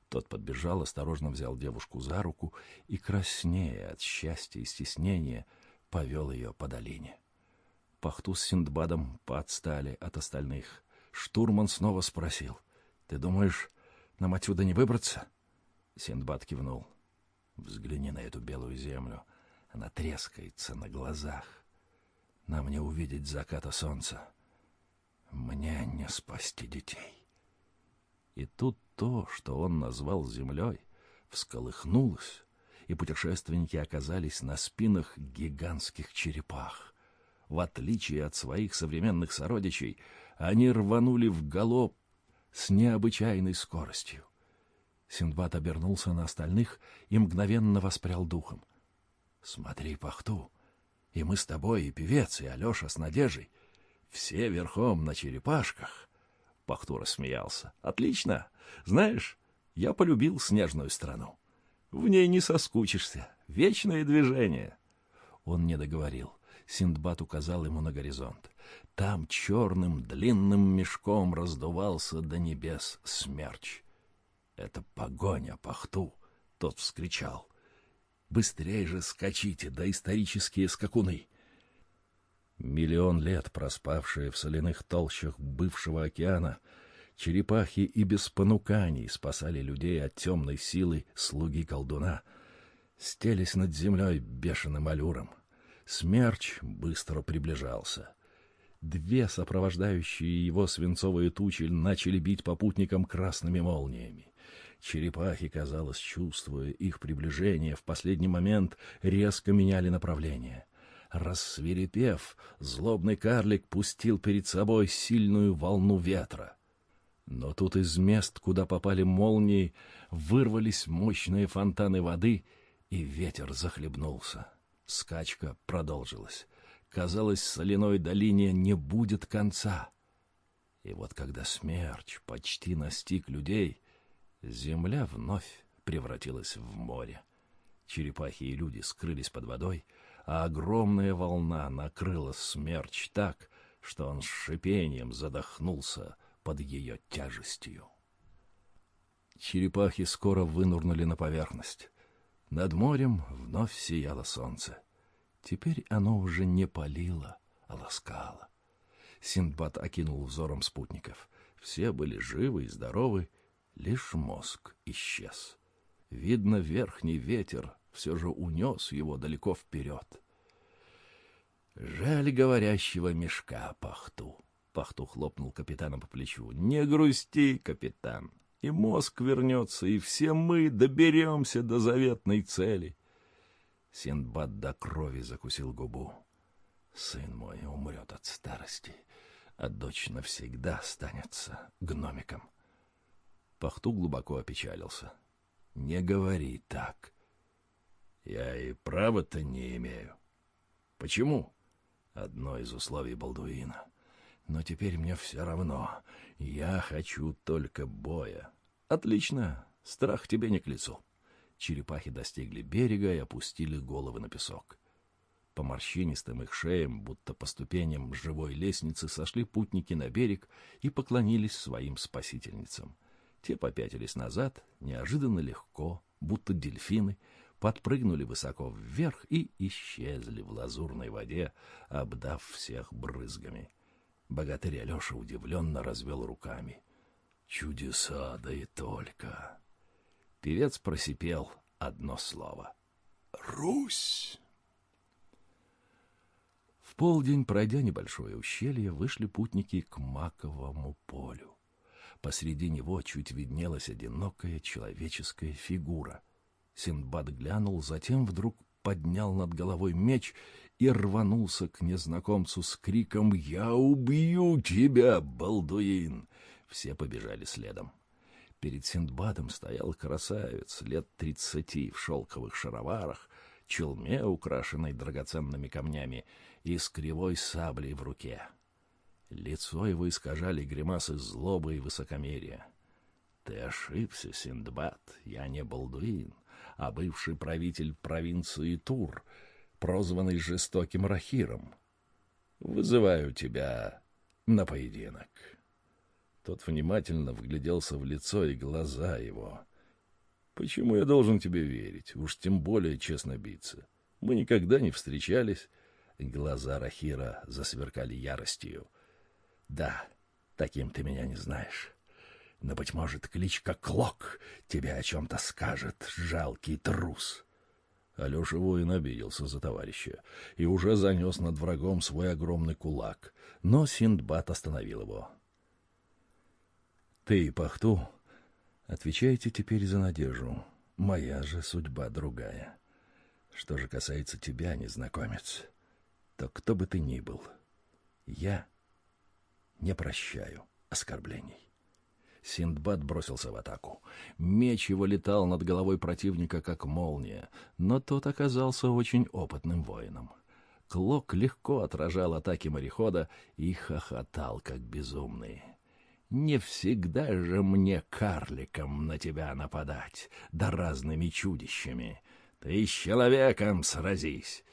тот подбежал, осторожно взял девушку за руку и, краснея от счастья и стеснения, повел ее по долине. Пахту с Синдбадом подстали от остальных. Штурман снова спросил. — Ты думаешь, нам отсюда не выбраться? Синдбад кивнул. — Взгляни на эту белую землю. Она трескается на глазах. Нам не увидеть заката солнца. Мне не спасти детей. И тут то, что он назвал землей, всколыхнулось, и путешественники оказались на спинах гигантских черепах. В отличие от своих современных сородичей, они рванули в галоп с необычайной скоростью. Синдбад обернулся на остальных и мгновенно воспрял духом. — Смотри, пахту, и мы с тобой, и певец, и Алеша с Надежей, все верхом на черепашках — Пахтура смеялся. «Отлично! Знаешь, Я полюбил снежную страну. В ней не соскучишься. Вечное движение. Он не договорил. Синдбад указал ему на горизонт. Там черным длинным мешком раздувался до небес смерч. «Это погоня, пахту!» — тот вскричал. «Быстрее же скачите, да исторические скакуны!» Миллион лет проспавшие в соляных толщах бывшего океана, черепахи и без понуканий спасали людей от темной силы слуги колдуна, стелись над землей бешеным аллюром. Смерч быстро приближался. Две сопровождающие его свинцовые тучи начали бить попутникам красными молниями. Черепахи, казалось, чувствуя их приближение, в последний момент резко меняли направление. Рассверепев, злобный карлик пустил перед собой сильную волну ветра. Но тут из мест, куда попали молнии, вырвались мощные фонтаны воды, и ветер захлебнулся. Скачка продолжилась. Казалось, соляной долине не будет конца. И вот когда смерч почти настиг людей, земля вновь превратилась в море. Черепахи и люди скрылись под водой, а огромная волна накрыла смерч так, что он с шипением задохнулся под ее тяжестью. Черепахи скоро вынурнули на поверхность. Над морем вновь сияло солнце. Теперь оно уже не палило, а ласкало. Синдбад окинул взором спутников. Все были живы и здоровы, лишь мозг исчез. Видно, верхний ветер все же унес его далеко вперед. «Жаль говорящего мешка, Пахту!» Пахту хлопнул капитана по плечу. «Не грусти, капитан!» и мозг вернется, и все мы доберемся до заветной цели. Синдбад до крови закусил губу. Сын мой умрет от старости, а дочь навсегда останется гномиком. Пахту глубоко опечалился. Не говори так. Я и права-то не имею. Почему? Одно из условий Балдуина. Но теперь мне все равно. Я хочу только боя. Отлично. Страх тебе не к лицу. Черепахи достигли берега и опустили головы на песок. По морщинистым их шеям, будто по ступеням живой лестницы, сошли путники на берег и поклонились своим спасительницам. Те попятились назад, неожиданно легко, будто дельфины, подпрыгнули высоко вверх и исчезли в лазурной воде, обдав всех брызгами. Богатырь Алеша удивленно развел руками. «Чудеса, да и только!» Певец просипел одно слово. «Русь!» В полдень, пройдя небольшое ущелье, вышли путники к маковому полю. Посреди него чуть виднелась одинокая человеческая фигура. Синдбад глянул, затем вдруг поднял над головой меч и рванулся к незнакомцу с криком «Я убью тебя, Балдуин!» Все побежали следом. Перед Синдбадом стоял красавец лет тридцати в шелковых шароварах, челме, украшенной драгоценными камнями, и с кривой саблей в руке. Лицо его искажали гримасы злобы и высокомерия. «Ты ошибся, Синдбад, я не Балдуин, а бывший правитель провинции Тур», прозванный жестоким Рахиром. Вызываю тебя на поединок. Тот внимательно вгляделся в лицо и глаза его. Почему я должен тебе верить? Уж тем более честно биться. Мы никогда не встречались. Глаза Рахира засверкали яростью. Да, таким ты меня не знаешь. Но, быть может, кличка Клок тебе о чем-то скажет, жалкий трус. Алеша воин обиделся за товарища и уже занес над врагом свой огромный кулак, но Синдбад остановил его. «Ты, Пахту, отвечайте теперь за надежду. Моя же судьба другая. Что же касается тебя, незнакомец, то кто бы ты ни был, я не прощаю оскорблений». Синдбад бросился в атаку. Меч его летал над головой противника, как молния, но тот оказался очень опытным воином. Клок легко отражал атаки морехода и хохотал, как безумный. Не всегда же мне, карликом, на тебя нападать, да разными чудищами. Ты с человеком сразись.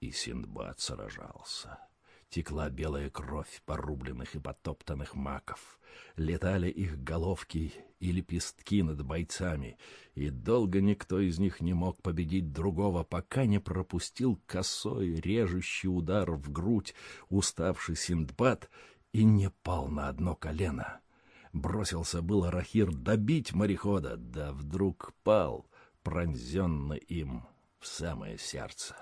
И Синдбад сражался. Текла белая кровь порубленных и потоптанных маков. Летали их головки и лепестки над бойцами, и долго никто из них не мог победить другого, пока не пропустил косой, режущий удар в грудь уставший Синдбад и не пал на одно колено. Бросился было Рахир добить морехода, да вдруг пал, пронзенный им в самое сердце.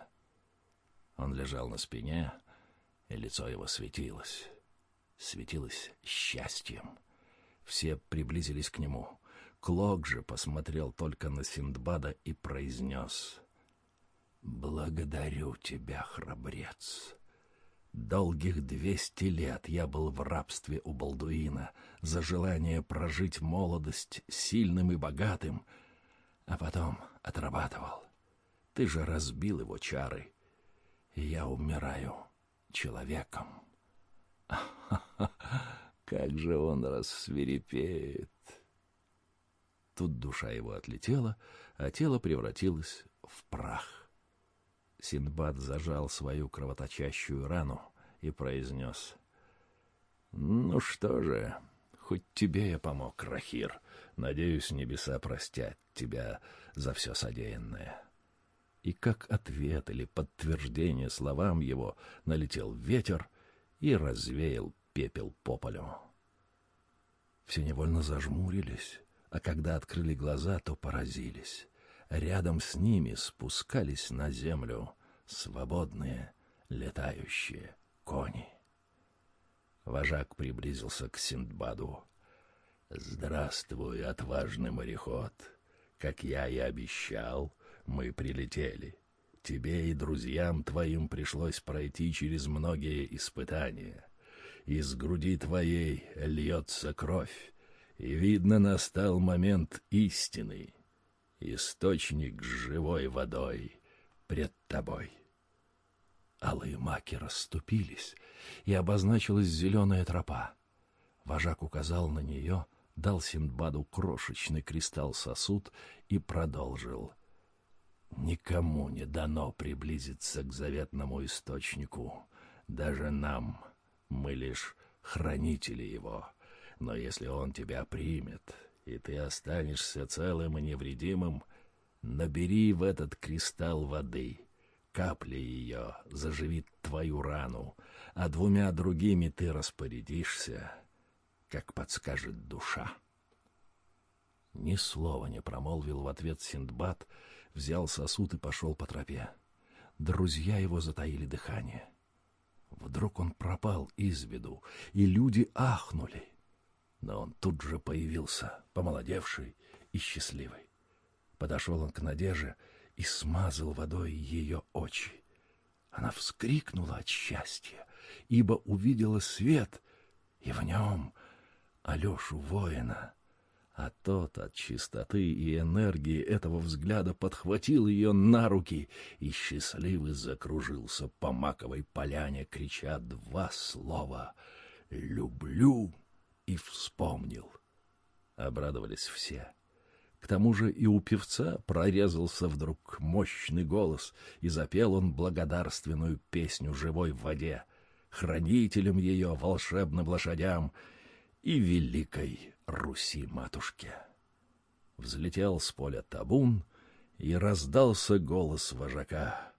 Он лежал на спине, и лицо его светилось. Светилось счастьем. Все приблизились к нему. Клок же посмотрел только на Синдбада и произнес «Благодарю тебя, храбрец». Долгих двести лет я был в рабстве у Балдуина за желание прожить молодость сильным и богатым, а потом отрабатывал. Ты же разбил его чары, и я умираю человеком. Как же он рассверепеет! Тут душа его отлетела, а тело превратилось в прах. Синдбад зажал свою кровоточащую рану и произнес. «Ну что же, хоть тебе я помог, Рахир. Надеюсь, небеса простят тебя за все содеянное» и как ответ или подтверждение словам его налетел ветер и развеял пепел по полю. Все невольно зажмурились, а когда открыли глаза, то поразились. Рядом с ними спускались на землю свободные летающие кони. Вожак приблизился к Синдбаду. «Здравствуй, отважный мореход! Как я и обещал, мы прилетели. Тебе и друзьям твоим пришлось пройти через многие испытания. Из груди твоей льется кровь, и, видно, настал момент истины. Источник с живой водой пред тобой. Алые маки расступились, и обозначилась зеленая тропа. Вожак указал на нее, дал Синдбаду крошечный кристалл-сосуд и продолжил. Никому не дано приблизиться к заветному источнику, даже нам. Мы лишь хранители его. Но если он тебя примет, и ты останешься целым и невредимым, набери в этот кристалл воды. Капля ее заживит твою рану, а двумя другими ты распорядишься, как подскажет душа. Ни слова не промолвил в ответ Синдбад, взял сосуд и пошел по тропе. Друзья его затаили дыхание. Вдруг он пропал из виду, и люди ахнули. Но он тут же появился, помолодевший и счастливый. Подошел он к Надеже и смазал водой ее очи. Она вскрикнула от счастья, ибо увидела свет, и в нем Алешу воина — а тот от чистоты и энергии этого взгляда подхватил ее на руки и счастливый закружился по маковой поляне, крича два слова «люблю» и вспомнил. Обрадовались все. К тому же и у певца прорезался вдруг мощный голос, и запел он благодарственную песню живой в воде, хранителям ее, волшебным лошадям и великой Руси-матушке. Взлетел с поля табун, и раздался голос вожака.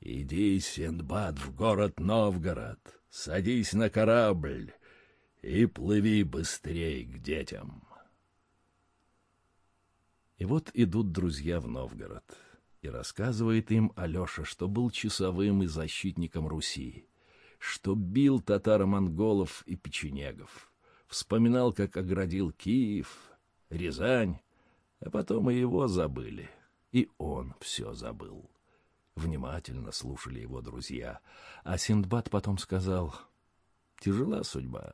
«Иди, Синдбад, в город Новгород, садись на корабль и плыви быстрей к детям». И вот идут друзья в Новгород, и рассказывает им Алеша, что был часовым и защитником Руси, что бил татаро-монголов и печенегов, Вспоминал, как оградил Киев, Рязань, а потом и его забыли. И он все забыл. Внимательно слушали его друзья, а Синдбад потом сказал, «Тяжела судьба.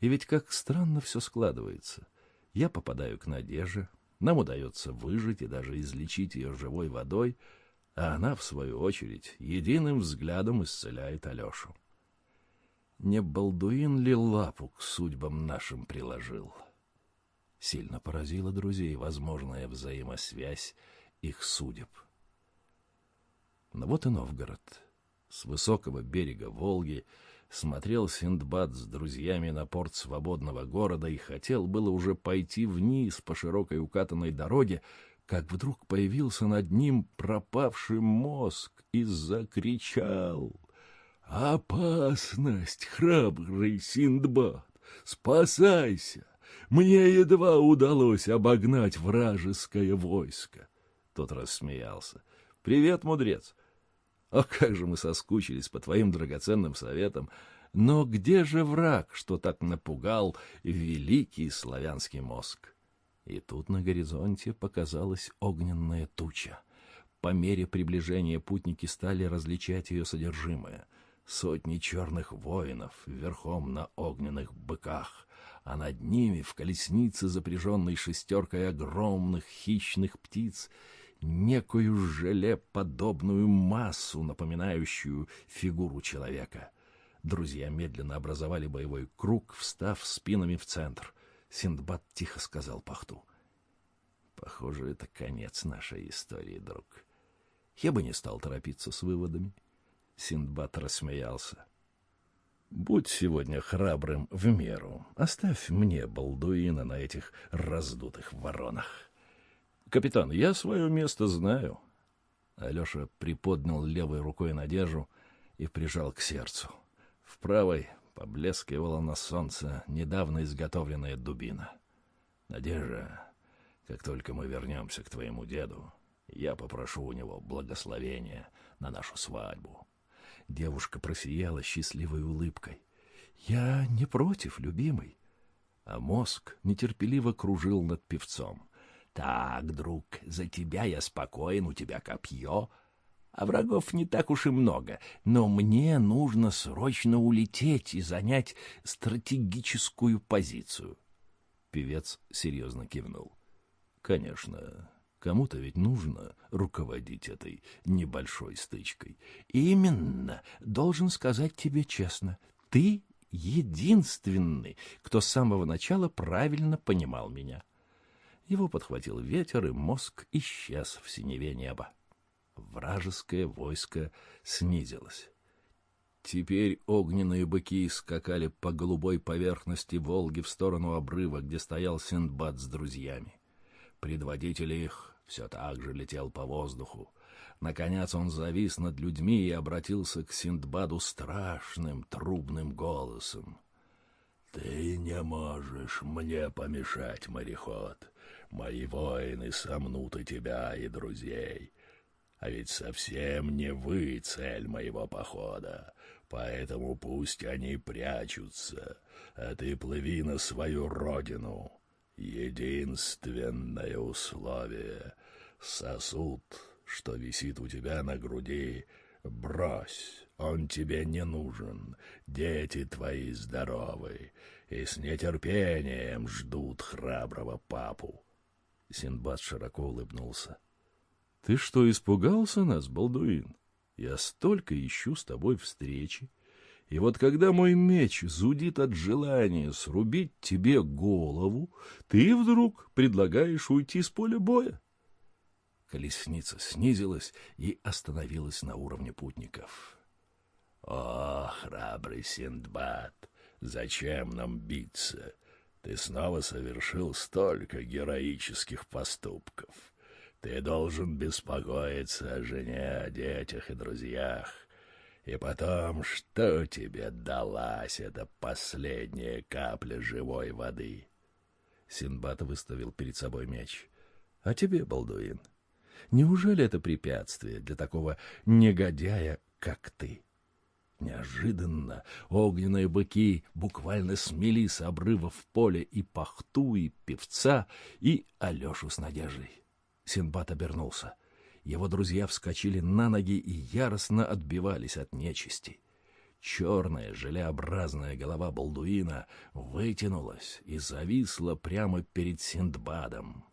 И ведь как странно все складывается. Я попадаю к Надеже, нам удается выжить и даже излечить ее живой водой, а она, в свою очередь, единым взглядом исцеляет Алешу. Не Балдуин ли лапу к судьбам нашим приложил? Сильно поразила друзей возможная взаимосвязь их судеб. Но вот и Новгород. С высокого берега Волги смотрел Синдбад с друзьями на порт свободного города и хотел было уже пойти вниз по широкой укатанной дороге, как вдруг появился над ним пропавший мозг и закричал. «Опасность, храбрый Синдбад! Спасайся! Мне едва удалось обогнать вражеское войско!» Тот рассмеялся. «Привет, мудрец! Ох, как же мы соскучились по твоим драгоценным советам! Но где же враг, что так напугал великий славянский мозг?» И тут на горизонте показалась огненная туча. По мере приближения путники стали различать ее содержимое. Сотни черных воинов верхом на огненных быках, а над ними в колеснице, запряженной шестеркой огромных хищных птиц, некую желеподобную массу, напоминающую фигуру человека. Друзья медленно образовали боевой круг, встав спинами в центр. Синдбад тихо сказал Пахту. «Похоже, это конец нашей истории, друг. Я бы не стал торопиться с выводами». Синдбад рассмеялся. «Будь сегодня храбрым в меру. Оставь мне Балдуина на этих раздутых воронах». «Капитан, я свое место знаю». Алеша приподнял левой рукой Надежу и прижал к сердцу. В правой поблескивала на солнце недавно изготовленная дубина. «Надежда, как только мы вернемся к твоему деду, я попрошу у него благословения на нашу свадьбу». Девушка просияла счастливой улыбкой. «Я не против, любимый». А мозг нетерпеливо кружил над певцом. Так, друг, за тебя я спокоен, у тебя копье. А врагов не так уж и много, но мне нужно срочно улететь и занять стратегическую позицию. Певец серьезно кивнул. Конечно, кому-то ведь нужно руководить этой небольшой стычкой. Именно, должен сказать тебе честно, ты единственный, кто с самого начала правильно понимал меня. Его подхватил ветер, и мозг исчез в синеве неба. Вражеское войско снизилось. Теперь огненные быки скакали по голубой поверхности Волги в сторону обрыва, где стоял Синдбад с друзьями. Предводитель их все так же летел по воздуху. Наконец он завис над людьми и обратился к Синдбаду страшным трубным голосом. — Ты не можешь мне помешать, мореход. Мои воины сомнут и тебя, и друзей. А ведь совсем не вы цель моего похода, поэтому пусть они прячутся, а ты плыви на свою родину. Единственное условие — сосуд, что висит у тебя на груди, брось, он тебе не нужен, дети твои здоровы и с нетерпением ждут храброго папу. Синдбад широко улыбнулся. — Ты что, испугался нас, Балдуин? Я столько ищу с тобой встречи. И вот когда мой меч зудит от желания срубить тебе голову, ты вдруг предлагаешь уйти с поля боя. Колесница снизилась и остановилась на уровне путников. — О, храбрый Синдбад, зачем нам биться? Ты снова совершил столько героических поступков. Ты должен беспокоиться о жене, о детях и друзьях. И потом, что тебе далась эта последняя капля живой воды? Синбад выставил перед собой меч. — А тебе, Балдуин, неужели это препятствие для такого негодяя, как ты? — Неожиданно огненные быки буквально смели с обрыва в поле и пахту, и певца, и Алешу с надеждой. Синбад обернулся. Его друзья вскочили на ноги и яростно отбивались от нечисти. Черная желеобразная голова Балдуина вытянулась и зависла прямо перед Синдбадом.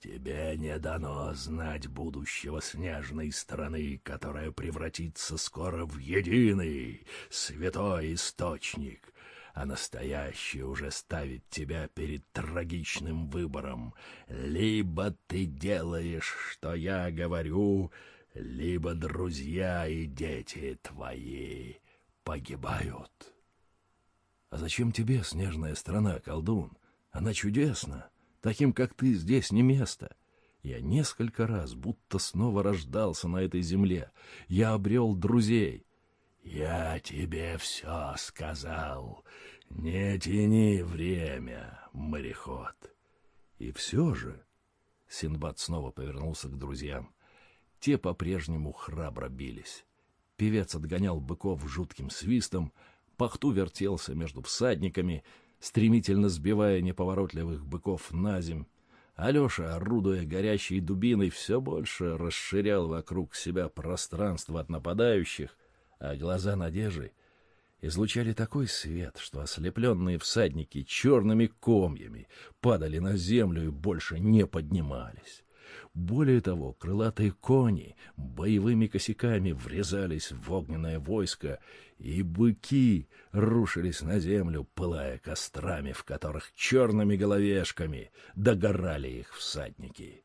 Тебе не дано знать будущего снежной страны, которая превратится скоро в единый святой источник, а настоящее уже ставит тебя перед трагичным выбором. Либо ты делаешь, что я говорю, либо друзья и дети твои погибают. А зачем тебе снежная страна, колдун? Она чудесна. Таким, как ты, здесь не место. Я несколько раз будто снова рождался на этой земле. Я обрел друзей. Я тебе все сказал. Не тяни время, мореход. И все же... Синбад снова повернулся к друзьям. Те по-прежнему храбро бились. Певец отгонял быков жутким свистом, пахту вертелся между всадниками, стремительно сбивая неповоротливых быков на земь. Алеша, орудуя горящей дубиной, все больше расширял вокруг себя пространство от нападающих, а глаза надежды излучали такой свет, что ослепленные всадники черными комьями падали на землю и больше не поднимались. Более того, крылатые кони боевыми косяками врезались в огненное войско, и быки рушились на землю, пылая кострами, в которых черными головешками догорали их всадники.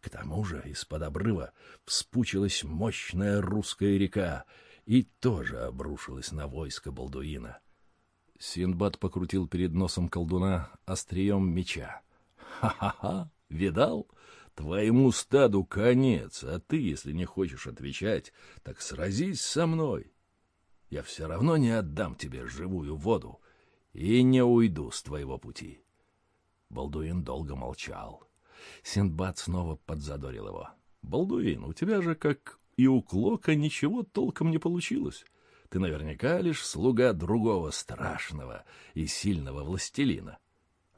К тому же из-под обрыва вспучилась мощная русская река и тоже обрушилась на войско Балдуина. Синдбад покрутил перед носом колдуна острием меча. «Ха-ха-ха! Видал? Твоему стаду конец, а ты, если не хочешь отвечать, так сразись со мной. Я все равно не отдам тебе живую воду и не уйду с твоего пути. Балдуин долго молчал. Синдбад снова подзадорил его. «Балдуин, у тебя же, как и у Клока, ничего толком не получилось. Ты наверняка лишь слуга другого страшного и сильного властелина».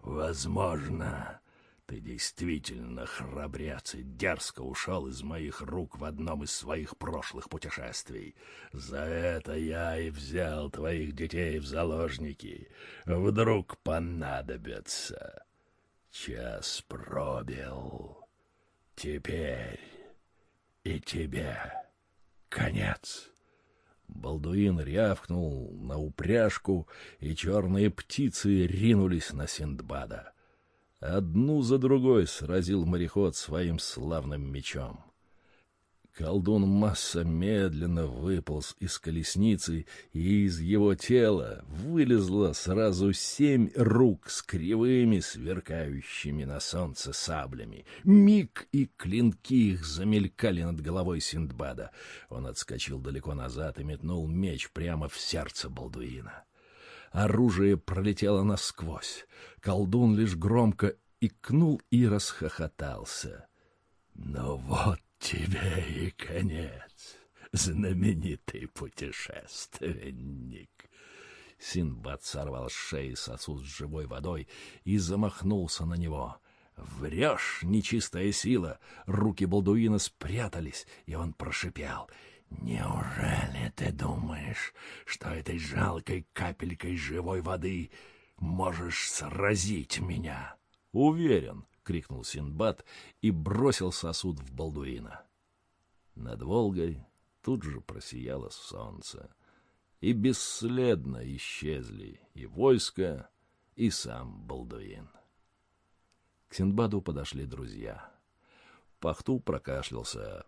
«Возможно», ты действительно храбрец и дерзко ушел из моих рук в одном из своих прошлых путешествий. За это я и взял твоих детей в заложники. Вдруг понадобятся. Час пробил. Теперь и тебе конец. Балдуин рявкнул на упряжку, и черные птицы ринулись на Синдбада. Одну за другой сразил мореход своим славным мечом. Колдун Масса медленно выполз из колесницы, и из его тела вылезло сразу семь рук с кривыми, сверкающими на солнце саблями. Миг и клинки их замелькали над головой Синдбада. Он отскочил далеко назад и метнул меч прямо в сердце Балдуина. Оружие пролетело насквозь. Колдун лишь громко икнул и расхохотался. «Ну вот тебе и конец, знаменитый путешественник!» Синбад сорвал с шеи сосуд с живой водой и замахнулся на него. «Врешь, нечистая сила!» Руки Балдуина спрятались, и он прошипел — «Неужели ты думаешь, что этой жалкой капелькой живой воды можешь сразить меня?» «Уверен!» — крикнул Синбад и бросил сосуд в Балдуина. Над Волгой тут же просияло солнце, и бесследно исчезли и войско, и сам Балдуин. К Синдбаду подошли друзья. Пахту прокашлялся,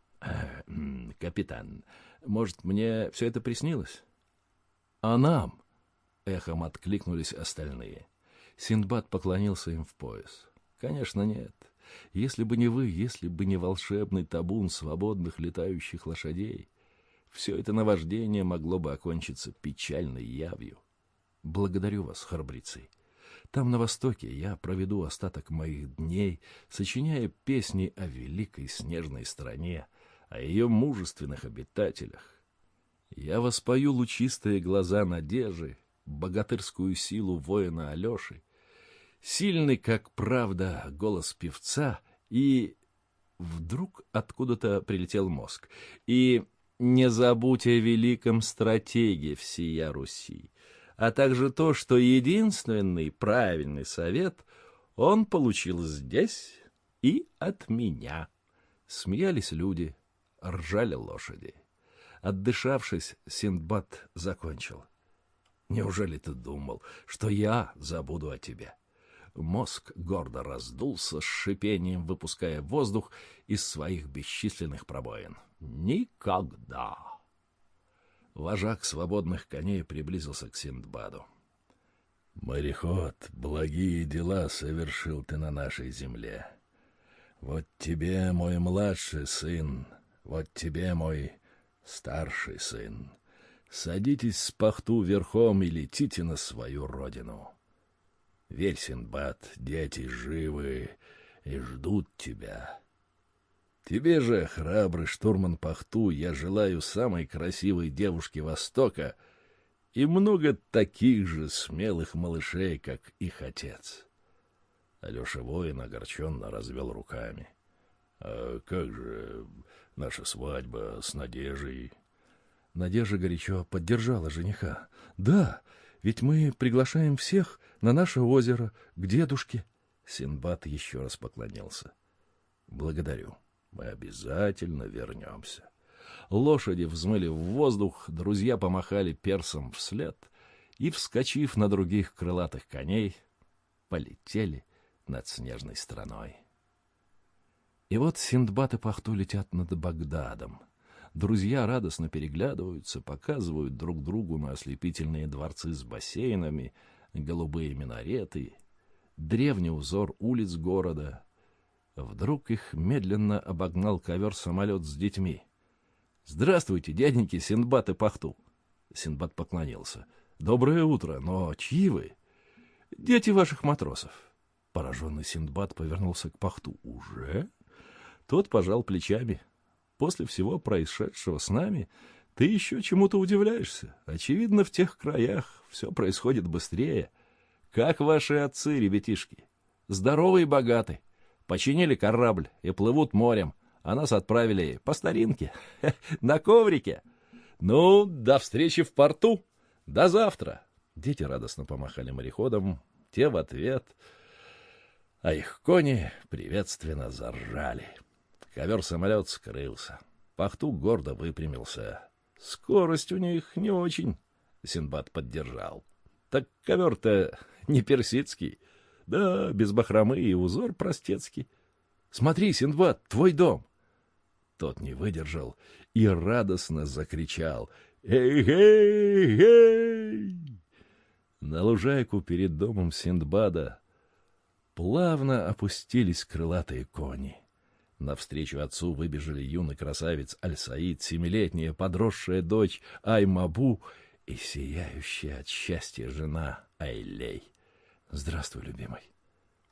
капитан, может, мне все это приснилось? А нам? Эхом откликнулись остальные. Синдбад поклонился им в пояс. Конечно, нет. Если бы не вы, если бы не волшебный табун свободных летающих лошадей, все это наваждение могло бы окончиться печальной явью. Благодарю вас, храбрецы. Там, на востоке, я проведу остаток моих дней, сочиняя песни о великой снежной стране, о ее мужественных обитателях. Я воспою лучистые глаза надежи, богатырскую силу воина Алеши, сильный, как правда, голос певца, и вдруг откуда-то прилетел мозг. И не забудь о великом стратеге всея Руси, а также то, что единственный правильный совет он получил здесь, и от меня. Смеялись люди, ржали лошади. Отдышавшись, Синдбад закончил. «Неужели ты думал, что я забуду о тебе?» Мозг гордо раздулся с шипением, выпуская воздух из своих бесчисленных пробоин. «Никогда!» Вожак свободных коней приблизился к Синдбаду. «Мореход, благие дела совершил ты на нашей земле. Вот тебе, мой младший сын, вот тебе, мой старший сын. Садитесь с пахту верхом и летите на свою родину. Верь, Синдбад, дети живы и ждут тебя. Тебе же, храбрый штурман Пахту, я желаю самой красивой девушки Востока и много таких же смелых малышей, как их отец. Алеша воин огорченно развел руками. — А как же наша свадьба с Надежей? Надежда горячо поддержала жениха. — Да, ведь мы приглашаем всех на наше озеро, к дедушке. Синбад еще раз поклонился. — Благодарю. Мы обязательно вернемся. Лошади взмыли в воздух, друзья помахали персом вслед и, вскочив на других крылатых коней, полетели над снежной страной. И вот Синдбад и Пахту летят над Багдадом. Друзья радостно переглядываются, показывают друг другу на ослепительные дворцы с бассейнами, голубые минареты, древний узор улиц города. Вдруг их медленно обогнал ковер-самолет с детьми. «Здравствуйте, дяденьки Синдбад и Пахту!» Синдбад поклонился. «Доброе утро, но чьи вы?» «Дети ваших матросов». Пораженный Синдбад повернулся к Пахту. «Уже?» Тот пожал плечами. «После всего происшедшего с нами ты еще чему-то удивляешься. Очевидно, в тех краях все происходит быстрее. Как ваши отцы, ребятишки? Здоровы и богаты. Починили корабль и плывут морем, а нас отправили по старинке, на коврике. Ну, до встречи в порту. До завтра. Дети радостно помахали мореходам, те в ответ, а их кони приветственно заржали. Ковер-самолет скрылся. Пахту гордо выпрямился. Скорость у них не очень, Синбад поддержал. Так ковер-то не персидский. Да, без бахромы и узор простецкий. Смотри, Синдбад, твой дом. Тот не выдержал и радостно закричал. «Эй-эй-эй!» На лужайку перед домом Синдбада плавно опустились крылатые кони. Навстречу отцу выбежали юный красавец Аль-Саид, семилетняя подросшая дочь Аймабу и сияющая от счастья жена Айлей. Здравствуй, любимый.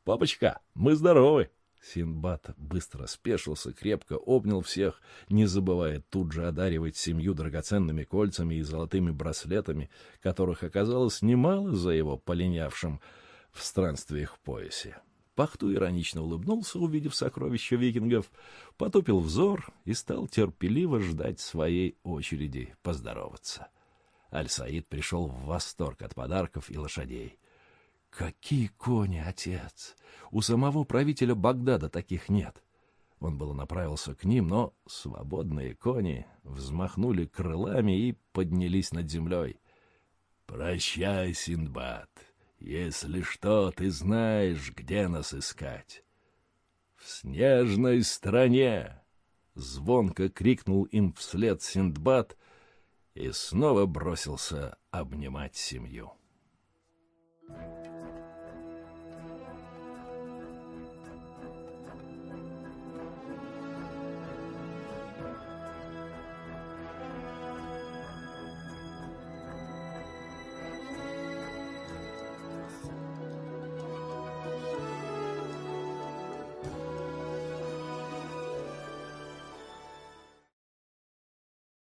Папочка, мы здоровы. Синбад быстро спешился, крепко обнял всех, не забывая тут же одаривать семью драгоценными кольцами и золотыми браслетами, которых оказалось немало за его полинявшим в странствиях поясе. Пахту иронично улыбнулся, увидев сокровища викингов, потупил взор и стал терпеливо ждать своей очереди поздороваться. Аль-Саид пришел в восторг от подарков и лошадей. Какие кони, отец! У самого правителя Багдада таких нет. Он было направился к ним, но свободные кони взмахнули крылами и поднялись над землей. «Прощай, Синдбад! Если что, ты знаешь, где нас искать!» «В снежной стране!» — звонко крикнул им вслед Синдбад и снова бросился обнимать семью. Thank you.